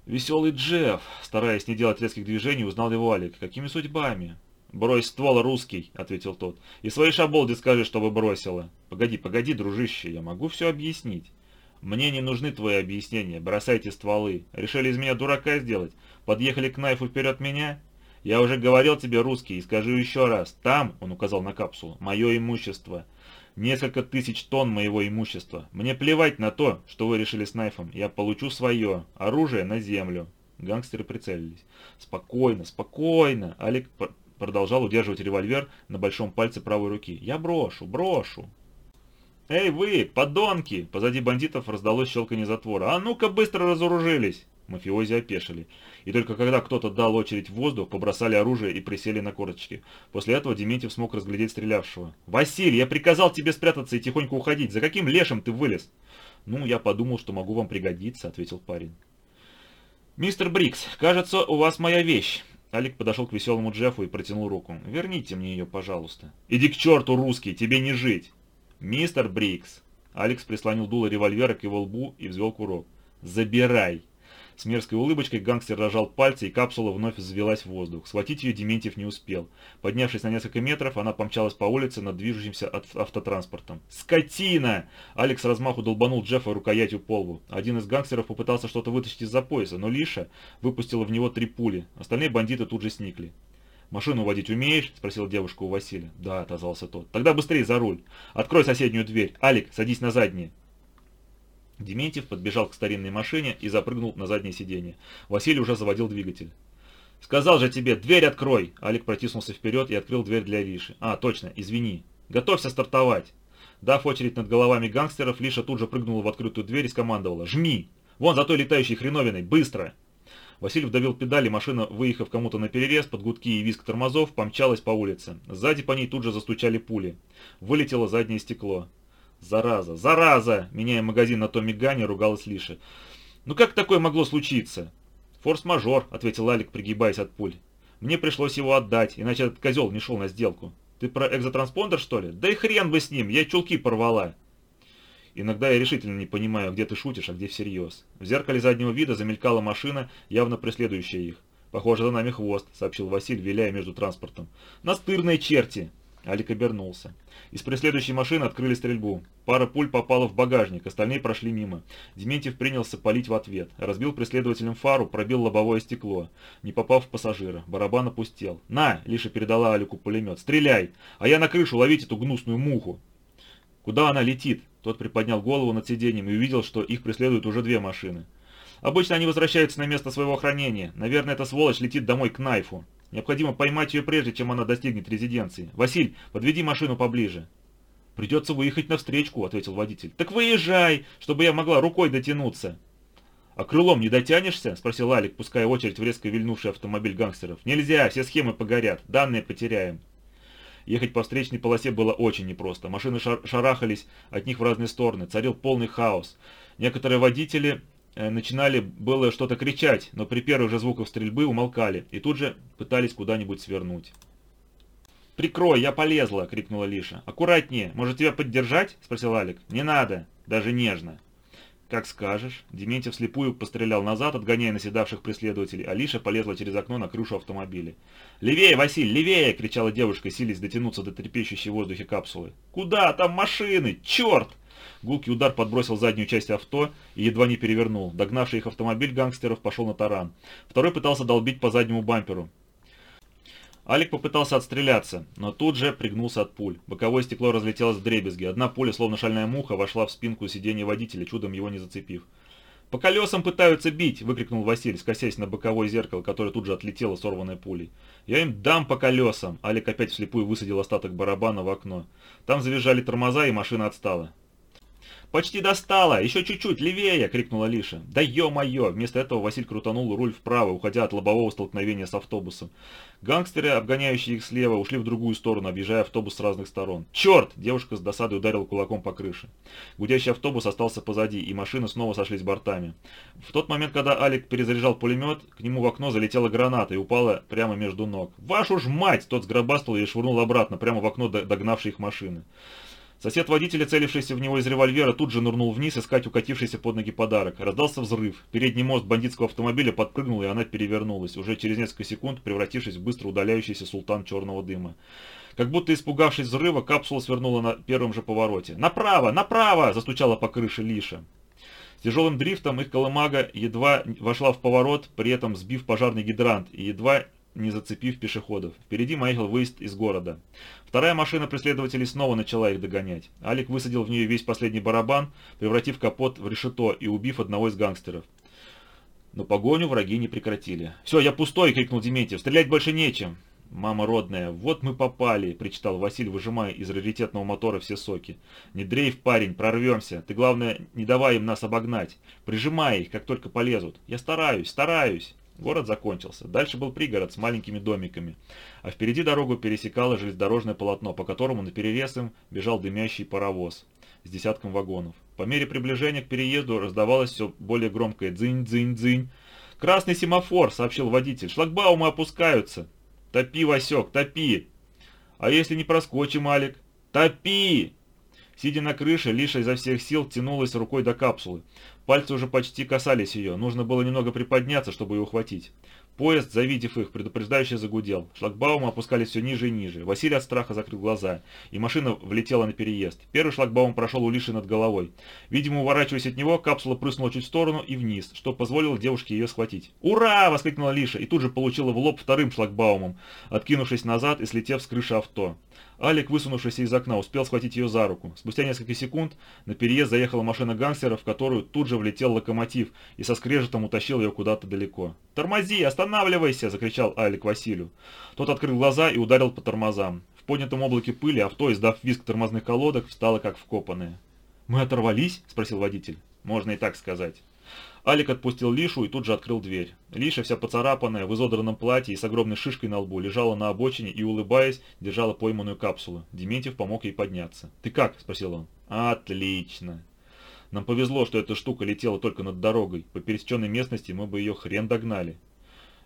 «Веселый Джефф!» Стараясь не делать резких движений, узнал его Алик. «Какими судьбами?» «Брось ствол, русский», — ответил тот. «И своей шаболде скажи, чтобы бросила». «Погоди, погоди, дружище, я могу все объяснить». «Мне не нужны твои объяснения, бросайте стволы. Решили из меня дурака сделать? Подъехали к Найфу вперед меня?» «Я уже говорил тебе, русский, и скажу еще раз. Там, — он указал на капсулу, — мое имущество. Несколько тысяч тонн моего имущества. Мне плевать на то, что вы решили с Найфом. Я получу свое. Оружие на землю». Гангстеры прицелились. «Спокойно, спокойно!» Алик продолжал удерживать револьвер на большом пальце правой руки. «Я брошу, брошу!» «Эй вы, подонки!» Позади бандитов раздалось щелканье затвора. «А ну-ка быстро разоружились!» Мафиози опешили. И только когда кто-то дал очередь в воздух, побросали оружие и присели на корточки. После этого Дементьев смог разглядеть стрелявшего. «Василий, я приказал тебе спрятаться и тихонько уходить. За каким лешим ты вылез?» «Ну, я подумал, что могу вам пригодиться», — ответил парень. «Мистер Брикс, кажется, у вас моя вещь. Алик подошел к веселому Джеффу и протянул руку. «Верните мне ее, пожалуйста». «Иди к черту, русский, тебе не жить!» «Мистер Брикс!» Алекс прислонил дуло револьвера к его лбу и взвел курок. «Забирай!» С мерзкой улыбочкой гангстер рожал пальцы, и капсула вновь взвелась в воздух. Схватить ее Дементьев не успел. Поднявшись на несколько метров, она помчалась по улице над движущимся автотранспортом. «Скотина!» Алекс размаху долбанул Джеффа рукоятью по лбу. Один из гангстеров попытался что-то вытащить из-за пояса, но Лиша выпустила в него три пули. Остальные бандиты тут же сникли. «Машину водить умеешь?» – спросила девушка у Василия. «Да», – отозвался тот. «Тогда быстрее за руль. Открой соседнюю дверь. Алик, садись на заднее». Дементьев подбежал к старинной машине и запрыгнул на заднее сиденье. Василий уже заводил двигатель. «Сказал же тебе, дверь открой!» Алик протиснулся вперед и открыл дверь для Лиши. «А, точно, извини. Готовься стартовать!» Дав очередь над головами гангстеров, Лиша тут же прыгнула в открытую дверь и скомандовала. «Жми! Вон за той летающей хреновиной! Быстро!» Василий вдавил педали, машина, выехав кому-то на перерез, под гудки и визг тормозов, помчалась по улице. Сзади по ней тут же застучали пули. Вылетело заднее стекло. «Зараза! Зараза!» Меняя магазин на Томми Гане, ругалась Лиша. «Ну как такое могло случиться?» «Форс-мажор», — ответил Алик, пригибаясь от пуль. «Мне пришлось его отдать, иначе этот козел не шел на сделку. Ты про экзотранспондер, что ли? Да и хрен бы с ним, я чулки порвала». Иногда я решительно не понимаю, где ты шутишь, а где всерьез. В зеркале заднего вида замелькала машина, явно преследующая их. «Похоже, за нами хвост», — сообщил Василь, виляя между транспортом. «Настырные черти!» Алик обернулся. Из преследующей машины открыли стрельбу. Пара пуль попала в багажник, остальные прошли мимо. Дементьев принялся палить в ответ. Разбил преследователем фару, пробил лобовое стекло. Не попав в пассажира. Барабан опустел. «На!» — Лиша передала Алику пулемет. «Стреляй! А я на крышу ловить эту гнусную муху!» «Куда она летит?» Тот приподнял голову над сиденьем и увидел, что их преследуют уже две машины. «Обычно они возвращаются на место своего хранения. Наверное, эта сволочь летит домой к Найфу». Необходимо поймать ее прежде, чем она достигнет резиденции. Василь, подведи машину поближе. «Придется выехать навстречку», — ответил водитель. «Так выезжай, чтобы я могла рукой дотянуться». «А крылом не дотянешься?» — спросил Алик, пуская очередь в резко вильнувший автомобиль гангстеров. «Нельзя, все схемы погорят, данные потеряем». Ехать по встречной полосе было очень непросто. Машины шар шарахались от них в разные стороны, царил полный хаос. Некоторые водители Э, начинали было что-то кричать, но при первых же звуках стрельбы умолкали и тут же пытались куда-нибудь свернуть. «Прикрой, я полезла!» — крикнула Лиша. «Аккуратнее! Может, тебя поддержать?» — спросил Алик. «Не надо! Даже нежно!» «Как скажешь». Дементьев слепую пострелял назад, отгоняя наседавших преследователей, а Лиша полезла через окно на крышу автомобиля. «Левее, Василь, левее!» — кричала девушка, силясь дотянуться до трепещущей в воздухе капсулы. «Куда? Там машины! Черт!» Гулкий удар подбросил заднюю часть авто и едва не перевернул. Догнавший их автомобиль гангстеров пошел на таран. Второй пытался долбить по заднему бамперу. Алик попытался отстреляться, но тут же пригнулся от пуль. Боковое стекло разлетелось в дребезги. Одна пуля, словно шальная муха, вошла в спинку сиденья водителя, чудом его не зацепив. «По колесам пытаются бить!» – выкрикнул Василий, скосясь на боковое зеркало, которое тут же отлетело сорванной пулей. «Я им дам по колесам!» – Алик опять вслепую высадил остаток барабана в окно. Там завизжали тормоза, и машина отстала. «Почти достала! Еще чуть-чуть! Левее!» — крикнула Лиша. «Да ё-моё!» Вместо этого Василь крутанул руль вправо, уходя от лобового столкновения с автобусом. Гангстеры, обгоняющие их слева, ушли в другую сторону, объезжая автобус с разных сторон. «Черт!» — девушка с досадой ударила кулаком по крыше. Гудящий автобус остался позади, и машины снова сошлись бортами. В тот момент, когда Алик перезаряжал пулемет, к нему в окно залетела граната и упала прямо между ног. «Вашу ж мать!» — тот сгробастал и швырнул обратно, прямо в окно догнавшей их машины. Сосед водителя, целившийся в него из револьвера, тут же нырнул вниз искать укатившийся под ноги подарок. Раздался взрыв. Передний мост бандитского автомобиля подпрыгнул, и она перевернулась, уже через несколько секунд превратившись в быстро удаляющийся султан черного дыма. Как будто испугавшись взрыва, капсула свернула на первом же повороте. «Направо! Направо!» – застучала по крыше Лиша. С тяжелым дрифтом их колымага едва вошла в поворот, при этом сбив пожарный гидрант, и едва не зацепив пешеходов. Впереди маячил выезд из города. Вторая машина преследователей снова начала их догонять. Алик высадил в нее весь последний барабан, превратив капот в решето и убив одного из гангстеров. Но погоню враги не прекратили. «Все, я пустой!» — крикнул Дементьев. «Стрелять больше нечем!» «Мама родная, вот мы попали!» — причитал Василь, выжимая из раритетного мотора все соки. «Не дрейф, парень, прорвемся. Ты, главное, не давай им нас обогнать. Прижимай их, как только полезут. Я стараюсь, стараюсь!» Город закончился. Дальше был пригород с маленькими домиками. А впереди дорогу пересекало железнодорожное полотно, по которому на перерез им бежал дымящий паровоз с десятком вагонов. По мере приближения к переезду раздавалось все более громкое «дзынь-дзынь-дзынь». «Красный семафор!» — сообщил водитель. «Шлагбаумы опускаются!» «Топи, Васек, топи!» «А если не проскочим, Алик?» «Топи!» Сидя на крыше, Лиша изо всех сил тянулась рукой до капсулы. Пальцы уже почти касались ее, нужно было немного приподняться, чтобы ее ухватить. Поезд, завидев их, предупреждающе загудел. Шлагбаумы опускались все ниже и ниже. Василий от страха закрыл глаза, и машина влетела на переезд. Первый шлагбаум прошел у Лиши над головой. Видимо, уворачиваясь от него, капсула прыснула чуть в сторону и вниз, что позволило девушке ее схватить. «Ура!» — воскликнула Лиша и тут же получила в лоб вторым шлагбаумом, откинувшись назад и слетев с крыши авто. Алик, высунувшийся из окна, успел схватить ее за руку. Спустя несколько секунд на переезд заехала машина гангстеров, в которую тут же влетел локомотив и со скрежетом утащил ее куда-то далеко. «Тормози! Останавливайся!» – закричал Алик Василию. Тот открыл глаза и ударил по тормозам. В поднятом облаке пыли авто, издав визг тормозных колодок, встало как вкопанное. «Мы оторвались?» – спросил водитель. «Можно и так сказать». Алик отпустил Лишу и тут же открыл дверь. Лиша, вся поцарапанная, в изодранном платье и с огромной шишкой на лбу, лежала на обочине и, улыбаясь, держала пойманную капсулу. Дементьев помог ей подняться. «Ты как?» – спросил он. «Отлично!» Нам повезло, что эта штука летела только над дорогой. По пересеченной местности мы бы ее хрен догнали.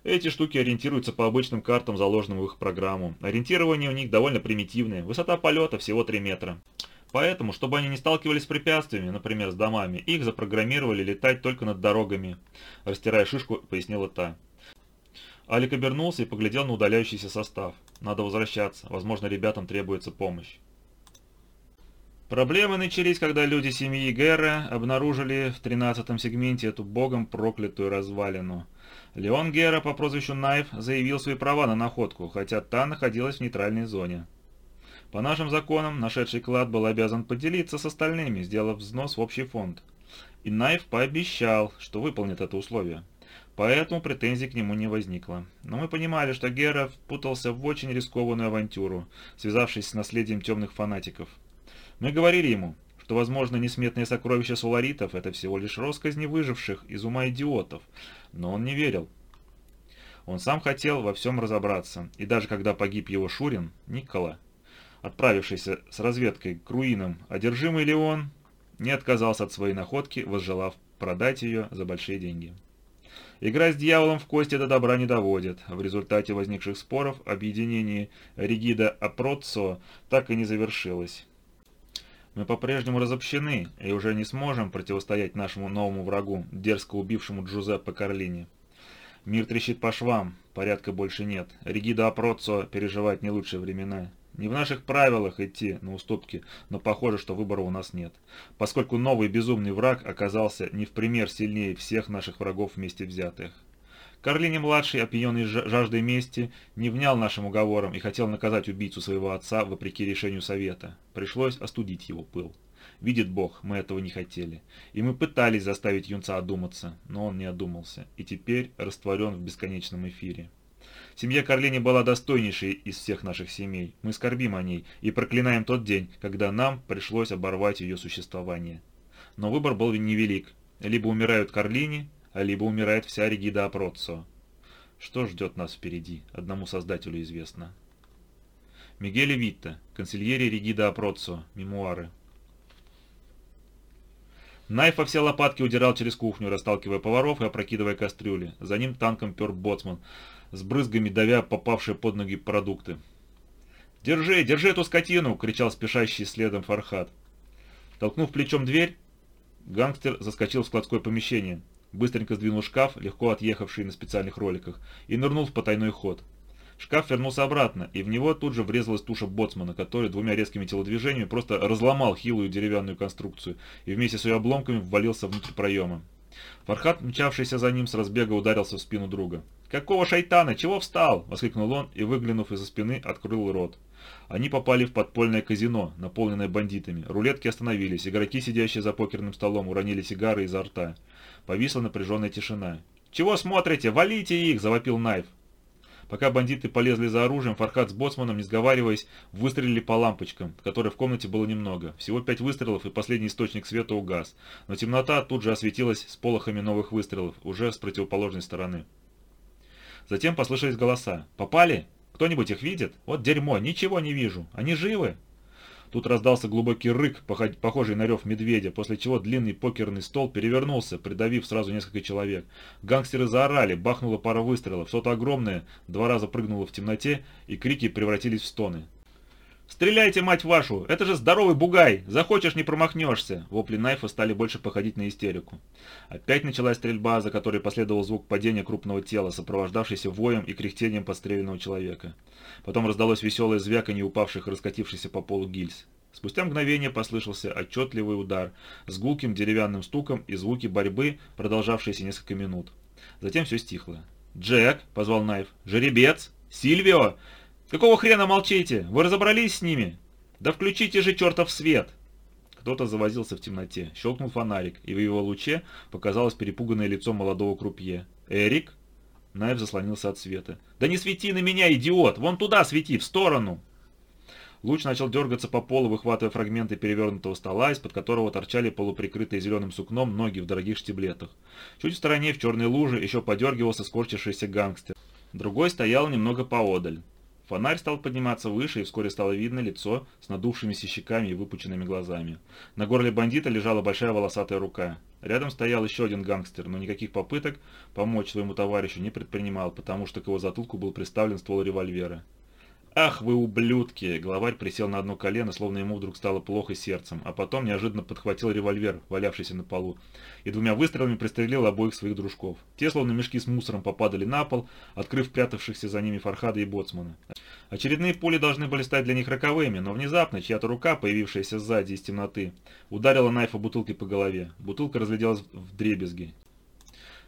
Эти штуки ориентируются по обычным картам, заложенным в их программу. Ориентирование у них довольно примитивное. Высота полета всего 3 метра. Поэтому, чтобы они не сталкивались с препятствиями, например, с домами, их запрограммировали летать только над дорогами, растирая шишку, пояснила та. Алик обернулся и поглядел на удаляющийся состав. Надо возвращаться, возможно, ребятам требуется помощь. Проблемы начались, когда люди семьи Герра обнаружили в 13 сегменте эту богом проклятую развалину. Леон Герра по прозвищу Найф заявил свои права на находку, хотя та находилась в нейтральной зоне. По нашим законам, нашедший клад был обязан поделиться с остальными, сделав взнос в общий фонд. И Найф пообещал, что выполнит это условие. Поэтому претензий к нему не возникло. Но мы понимали, что Гера впутался в очень рискованную авантюру, связавшись с наследием темных фанатиков. Мы говорили ему, что, возможно, несметные сокровища суларитов – это всего лишь росказни выживших из ума идиотов, но он не верил. Он сам хотел во всем разобраться, и даже когда погиб его Шурин, Никола, отправившийся с разведкой к руинам, одержимый ли он, не отказался от своей находки, возжелав продать ее за большие деньги. Игра с дьяволом в кости до добра не доводит. В результате возникших споров объединение Ригида Апроццо так и не завершилось. Мы по-прежнему разобщены и уже не сможем противостоять нашему новому врагу, дерзко убившему Джузеппе Карлини. Мир трещит по швам, порядка больше нет. Ригида Апроццо переживает не лучшие времена. Не в наших правилах идти на уступки, но похоже, что выбора у нас нет, поскольку новый безумный враг оказался не в пример сильнее всех наших врагов вместе взятых. Карлини-младший, опьяненный жаждой мести, не внял нашим уговорам и хотел наказать убийцу своего отца вопреки решению совета. Пришлось остудить его пыл. Видит Бог, мы этого не хотели. И мы пытались заставить юнца одуматься, но он не одумался, и теперь растворен в бесконечном эфире. Семья Карлини была достойнейшей из всех наших семей. Мы скорбим о ней и проклинаем тот день, когда нам пришлось оборвать ее существование. Но выбор был невелик. Либо умирают Карлини, а либо умирает вся Регида Апроццо. Что ждет нас впереди, одному создателю известно. Мигеле Витта, консильери Регида Апроццо, мемуары. Найф во все лопатки удирал через кухню, расталкивая поваров и опрокидывая кастрюли. За ним танком пер боцман, с брызгами давя попавшие под ноги продукты. «Держи, держи эту скотину!» — кричал спешащий следом Фархат. Толкнув плечом дверь, гангстер заскочил в складское помещение, быстренько сдвинул шкаф, легко отъехавший на специальных роликах, и нырнул в потайной ход. Шкаф вернулся обратно, и в него тут же врезалась туша боцмана, который двумя резкими телодвижениями просто разломал хилую деревянную конструкцию и вместе с ее обломками ввалился внутрь проема. Фархат, мчавшийся за ним, с разбега ударился в спину друга. «Какого шайтана? Чего встал?» – воскликнул он и, выглянув из-за спины, открыл рот. Они попали в подпольное казино, наполненное бандитами. Рулетки остановились, игроки, сидящие за покерным столом, уронили сигары изо рта. Повисла напряженная тишина. «Чего смотрите? Валите их!» – завопил Найф. Пока бандиты полезли за оружием, Фархат с боцманом, не сговариваясь, выстрелили по лампочкам, которых в комнате было немного. Всего пять выстрелов, и последний источник света угас. Но темнота тут же осветилась с полохами новых выстрелов, уже с противоположной стороны. Затем послышались голоса. «Попали? Кто-нибудь их видит? Вот дерьмо, ничего не вижу. Они живы?» Тут раздался глубокий рык, похожий на рев медведя, после чего длинный покерный стол перевернулся, придавив сразу несколько человек. Гангстеры заорали, бахнула пара выстрелов, что-то огромное два раза прыгнуло в темноте, и крики превратились в стоны. «Стреляйте, мать вашу! Это же здоровый бугай! Захочешь, не промахнешься!» Вопли Найфа стали больше походить на истерику. Опять началась стрельба, за которой последовал звук падения крупного тела, сопровождавшийся воем и кряхтением подстреленного человека. Потом раздалось веселое звяканье упавших и раскатившихся по полу гильз. Спустя мгновение послышался отчетливый удар с гулким деревянным стуком и звуки борьбы, продолжавшиеся несколько минут. Затем все стихло. «Джек!» — позвал Найф. «Жеребец! Сильвио! Какого хрена молчите? Вы разобрались с ними? Да включите же чертов свет!» Кто-то завозился в темноте, щелкнул фонарик, и в его луче показалось перепуганное лицо молодого крупье. «Эрик?» Найв заслонился от света. «Да не свети на меня, идиот! Вон туда свети, в сторону!» Луч начал дергаться по полу, выхватывая фрагменты перевернутого стола, из-под которого торчали полуприкрытые зеленым сукном ноги в дорогих штиблетах. Чуть в стороне, в черной луже, еще подергивался скорчившийся гангстер. Другой стоял немного поодаль. Фонарь стал подниматься выше, и вскоре стало видно лицо с надувшимися щеками и выпученными глазами. На горле бандита лежала большая волосатая рука. Рядом стоял еще один гангстер, но никаких попыток помочь своему товарищу не предпринимал, потому что к его затылку был приставлен ствол револьвера. «Ах вы ублюдки!» Главарь присел на одно колено, словно ему вдруг стало плохо сердцем, а потом неожиданно подхватил револьвер, валявшийся на полу, и двумя выстрелами пристрелил обоих своих дружков. Те, словно мешки с мусором, попадали на пол, открыв прятавшихся за ними Фархада и Боцмана. Очередные пули должны были стать для них роковыми, но внезапно чья-то рука, появившаяся сзади из темноты, ударила Найфа бутылкой по голове. Бутылка разлетелась в дребезги.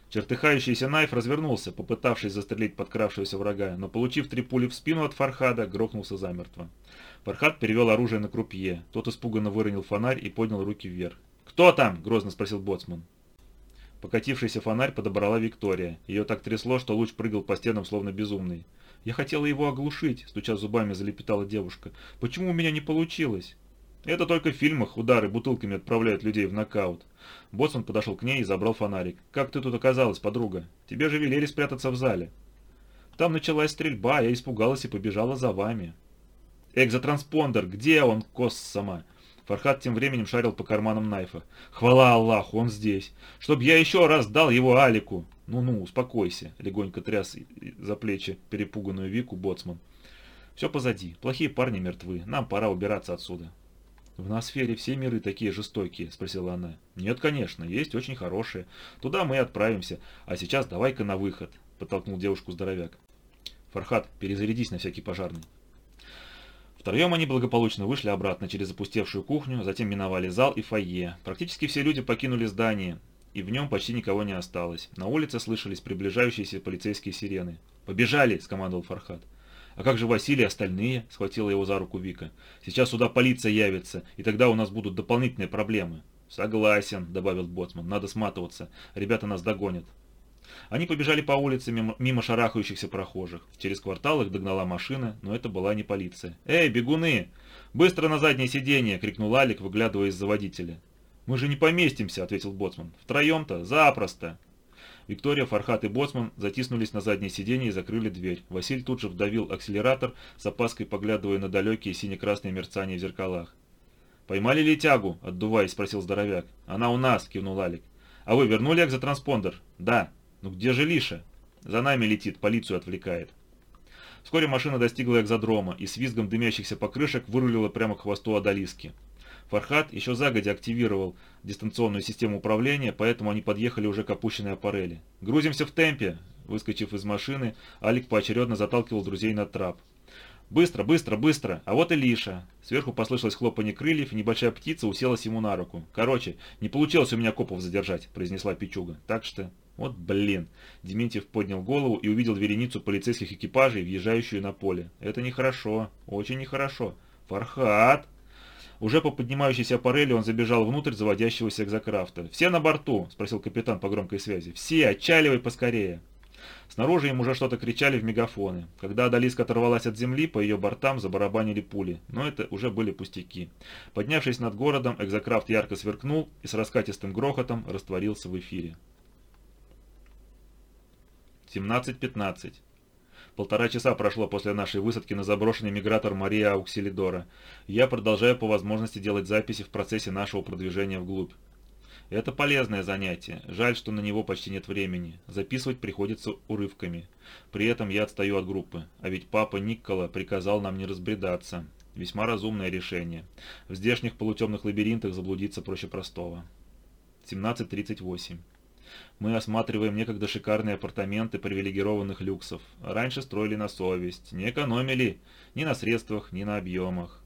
Чертыхающийся Найф развернулся, попытавшись застрелить подкравшегося врага, но получив три пули в спину от Фархада, грохнулся замертво. Фархад перевел оружие на крупье. Тот испуганно выронил фонарь и поднял руки вверх. «Кто там?» – грозно спросил Боцман. Покатившийся фонарь подобрала Виктория. Ее так трясло, что луч прыгал по стенам, словно безумный. «Я хотела его оглушить», – стуча зубами, залепетала девушка. «Почему у меня не получилось?» «Это только в фильмах удары бутылками отправляют людей в нокаут. Боцман подошел к ней и забрал фонарик. «Как ты тут оказалась, подруга? Тебе же велели спрятаться в зале». «Там началась стрельба, я испугалась и побежала за вами». «Экзотранспондер, где он, кос сама?» Фархат тем временем шарил по карманам Найфа. «Хвала Аллаху, он здесь! Чтоб я еще раз дал его Алику!» «Ну-ну, успокойся», — легонько тряс за плечи перепуганную Вику Боцман. «Все позади. Плохие парни мертвы. Нам пора убираться отсюда». «В ноосфере все миры такие жестокие?» – спросила она. «Нет, конечно, есть очень хорошие. Туда мы и отправимся. А сейчас давай-ка на выход», – подтолкнул девушку здоровяк. «Фархат, перезарядись на всякий пожарный». Втроем они благополучно вышли обратно через запустевшую кухню, затем миновали зал и фойе. Практически все люди покинули здание, и в нем почти никого не осталось. На улице слышались приближающиеся полицейские сирены. «Побежали!» – скомандовал Фархат. «А как же Василий и остальные?» – схватила его за руку Вика. «Сейчас сюда полиция явится, и тогда у нас будут дополнительные проблемы». «Согласен», – добавил Боцман. «Надо сматываться. Ребята нас догонят». Они побежали по улице мимо, мимо шарахающихся прохожих. Через квартал их догнала машина, но это была не полиция. «Эй, бегуны! Быстро на заднее сиденье!» – крикнул Алик, выглядывая из-за водителя. «Мы же не поместимся», – ответил Боцман. «Втроем-то? Запросто!» Виктория, Фархат и Боцман затиснулись на заднее сиденье и закрыли дверь. Василь тут же вдавил акселератор, с опаской поглядывая на далекие сине-красные мерцания в зеркалах. «Поймали ли тягу?» – отдуваясь, спросил здоровяк. «Она у нас», – кивнул Алик. «А вы вернули экзотранспондер?» «Да». «Ну где же Лиша?» «За нами летит, полицию отвлекает». Вскоре машина достигла экзодрома и с визгом дымящихся покрышек вырулила прямо к хвосту Адалиски. Фархат еще загодя активировал дистанционную систему управления, поэтому они подъехали уже к опущенной аппарели. «Грузимся в темпе!» Выскочив из машины, Алик поочередно заталкивал друзей на трап. «Быстро, быстро, быстро! А вот и Лиша!» Сверху послышалось хлопанье крыльев, и небольшая птица уселась ему на руку. «Короче, не получилось у меня копов задержать», – произнесла Пичуга. «Так что...» «Вот блин!» Дементьев поднял голову и увидел вереницу полицейских экипажей, въезжающую на поле. «Это нехорошо. Очень нехорошо. Фархат!» Уже по поднимающейся аппарели он забежал внутрь заводящегося экзокрафта. «Все на борту?» – спросил капитан по громкой связи. «Все! Отчаливай поскорее!» Снаружи им уже что-то кричали в мегафоны. Когда Адалиска оторвалась от земли, по ее бортам забарабанили пули. Но это уже были пустяки. Поднявшись над городом, экзокрафт ярко сверкнул и с раскатистым грохотом растворился в эфире. 17.15. Полтора часа прошло после нашей высадки на заброшенный мигратор Мария Ауксилидора. Я продолжаю по возможности делать записи в процессе нашего продвижения вглубь. Это полезное занятие. Жаль, что на него почти нет времени. Записывать приходится урывками. При этом я отстаю от группы. А ведь папа Никола приказал нам не разбредаться. Весьма разумное решение. В здешних полутемных лабиринтах заблудиться проще простого. 17.38. Мы осматриваем некогда шикарные апартаменты привилегированных люксов. Раньше строили на совесть, не экономили ни на средствах, ни на объемах.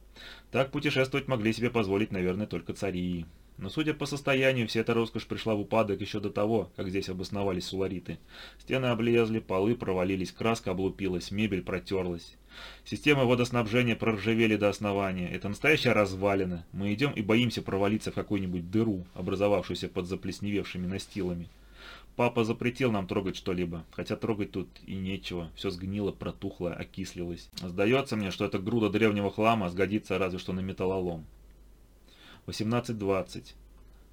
Так путешествовать могли себе позволить, наверное, только цари. Но судя по состоянию, вся эта роскошь пришла в упадок еще до того, как здесь обосновались сулариты. Стены облезли, полы провалились, краска облупилась, мебель протерлась. Системы водоснабжения проржавели до основания. Это настоящая развалина. Мы идем и боимся провалиться в какую-нибудь дыру, образовавшуюся под заплесневевшими настилами. Папа запретил нам трогать что-либо, хотя трогать тут и нечего, все сгнило, протухло, окислилось. Сдается мне, что эта груда древнего хлама сгодится разве что на металлолом. 18.20.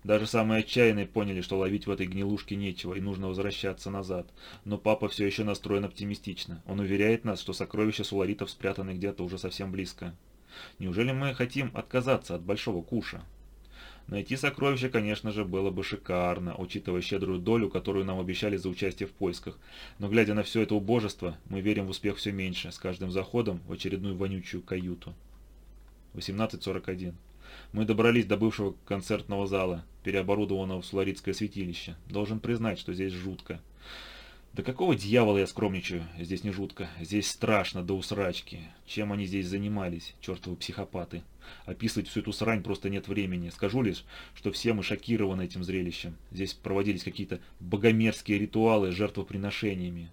Даже самые отчаянные поняли, что ловить в этой гнилушке нечего и нужно возвращаться назад. Но папа все еще настроен оптимистично. Он уверяет нас, что сокровища суларитов спрятаны где-то уже совсем близко. Неужели мы хотим отказаться от большого куша? Найти сокровища, конечно же, было бы шикарно, учитывая щедрую долю, которую нам обещали за участие в поисках. Но глядя на все это убожество, мы верим в успех все меньше, с каждым заходом в очередную вонючую каюту. 18.41. Мы добрались до бывшего концертного зала, переоборудованного в Сларитское святилище. Должен признать, что здесь жутко. Да какого дьявола я скромничаю? Здесь не жутко. Здесь страшно до усрачки. Чем они здесь занимались, чертовы психопаты? Описывать всю эту срань просто нет времени. Скажу лишь, что все мы шокированы этим зрелищем. Здесь проводились какие-то богомерзкие ритуалы с жертвоприношениями.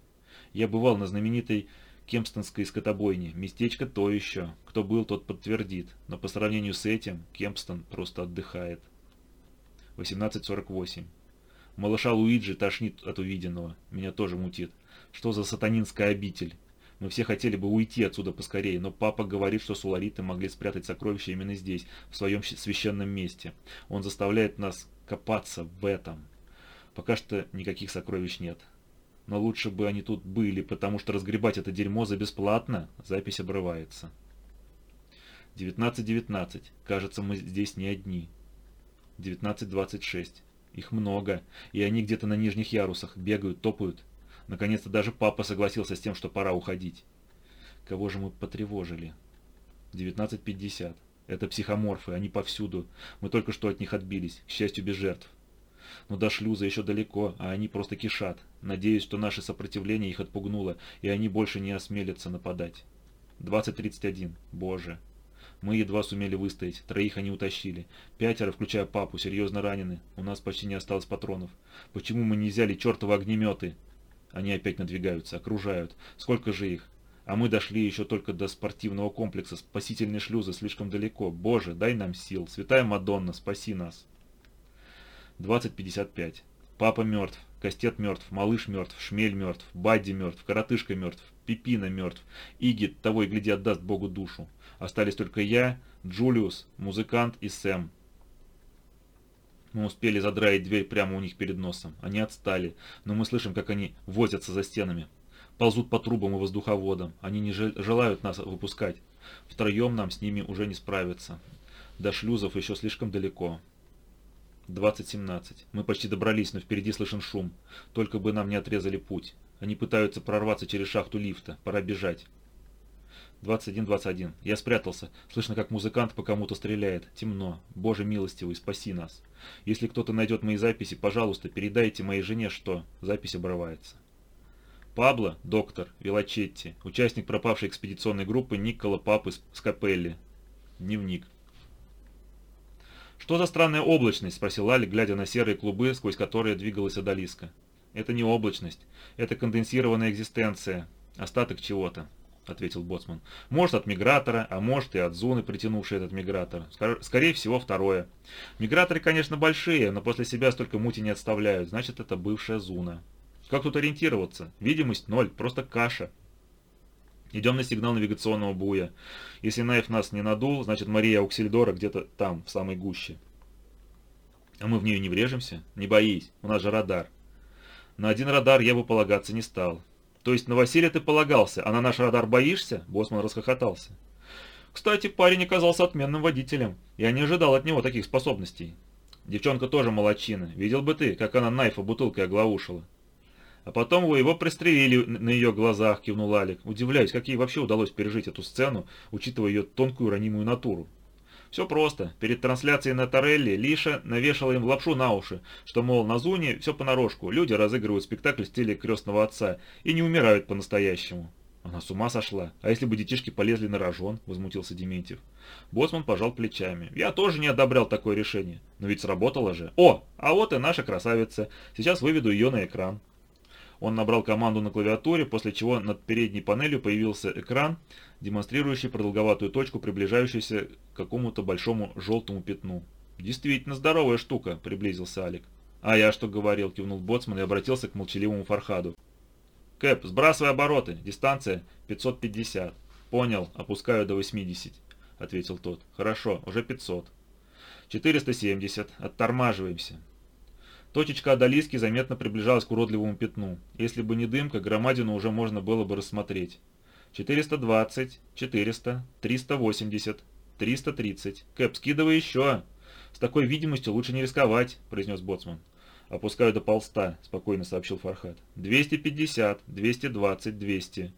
Я бывал на знаменитой Кемпстонской скотобойне. Местечко то еще. Кто был, тот подтвердит. Но по сравнению с этим, Кемпстон просто отдыхает. 18.48. Малыша Луиджи тошнит от увиденного. Меня тоже мутит. Что за сатанинская обитель? Мы все хотели бы уйти отсюда поскорее, но папа говорит, что сулариты могли спрятать сокровища именно здесь, в своем священном месте. Он заставляет нас копаться в этом. Пока что никаких сокровищ нет. Но лучше бы они тут были, потому что разгребать это дерьмо за бесплатно запись обрывается. 19.19. .19. Кажется, мы здесь не одни. 19.26. Их много, и они где-то на нижних ярусах бегают, топают. Наконец-то даже папа согласился с тем, что пора уходить. Кого же мы потревожили? 19.50. Это психоморфы, они повсюду. Мы только что от них отбились, к счастью, без жертв. Но до шлюза еще далеко, а они просто кишат. Надеюсь, что наше сопротивление их отпугнуло, и они больше не осмелятся нападать. 20.31. Боже. Мы едва сумели выстоять, троих они утащили. Пятеро, включая папу, серьезно ранены. У нас почти не осталось патронов. Почему мы не взяли чертовы огнеметы? Они опять надвигаются, окружают. Сколько же их? А мы дошли еще только до спортивного комплекса. Спасительные шлюзы слишком далеко. Боже, дай нам сил. Святая Мадонна, спаси нас. 20.55. Папа мертв. Кастет мертв. Малыш мертв. Шмель мертв. Бадди мертв. Коротышка мертв. Пипина мертв. Игит, того и гляди, отдаст Богу душу. Остались только я, Джулиус, музыкант и Сэм. Мы успели задраить дверь прямо у них перед носом. Они отстали, но мы слышим, как они возятся за стенами. Ползут по трубам и воздуховодам. Они не желают нас выпускать. Втроем нам с ними уже не справиться. До шлюзов еще слишком далеко. 20.17. Мы почти добрались, но впереди слышен шум. Только бы нам не отрезали путь. Они пытаются прорваться через шахту лифта. Пора бежать. 21-21. Я спрятался. Слышно, как музыкант по кому-то стреляет. Темно. Боже милостивый, спаси нас. Если кто-то найдет мои записи, пожалуйста, передайте моей жене, что запись обрывается. Пабло, доктор, Велачетти, участник пропавшей экспедиционной группы Никола Папы Скапелли. Дневник. «Что за странная облачность?» – спросил Али, глядя на серые клубы, сквозь которые двигалась Адалиска. «Это не облачность. Это конденсированная экзистенция. Остаток чего-то. — ответил Боцман. «Может, от мигратора, а может и от зоны, притянувшей этот мигратор. Скорее всего, второе. Миграторы, конечно, большие, но после себя столько мути не отставляют. Значит, это бывшая зона. Как тут ориентироваться? Видимость ноль, просто каша. Идем на сигнал навигационного буя. Если Найф нас не надул, значит Мария Ауксельдора где-то там, в самой гуще. А мы в нее не врежемся? Не боись, у нас же радар. На один радар я бы полагаться не стал. То есть на Василия ты полагался, а на наш радар боишься?» Босман расхохотался. «Кстати, парень оказался отменным водителем. Я не ожидал от него таких способностей. Девчонка тоже молочина. Видел бы ты, как она Найфа бутылкой оглаушила». «А потом вы его пристрелили на ее глазах», — кивнул Алик. «Удивляюсь, как ей вообще удалось пережить эту сцену, учитывая ее тонкую ранимую натуру». Все просто. Перед трансляцией на Торелли Лиша навешала им лапшу на уши, что, мол, на Зуне все понарошку, люди разыгрывают спектакль в стиле крестного отца и не умирают по-настоящему. Она с ума сошла. А если бы детишки полезли на рожон, возмутился Дементьев. Боцман пожал плечами. Я тоже не одобрял такое решение. Но ведь сработало же. О, а вот и наша красавица. Сейчас выведу ее на экран. Он набрал команду на клавиатуре, после чего над передней панелью появился экран, демонстрирующий продолговатую точку, приближающуюся к какому-то большому желтому пятну. «Действительно здоровая штука», — приблизился Алик. «А я что говорил?» — кивнул Боцман и обратился к молчаливому Фархаду. «Кэп, сбрасывай обороты. Дистанция 550». «Понял. Опускаю до 80», — ответил тот. «Хорошо, уже 500». «470. Оттормаживаемся». Точечка Адалиски заметно приближалась к уродливому пятну. Если бы не дымка, громадину уже можно было бы рассмотреть. 420, 400, 380, 330. Кэп, скидывай еще. С такой видимостью лучше не рисковать, произнес Боцман. Опускаю до полста, спокойно сообщил Фархат. 250, 220, 200.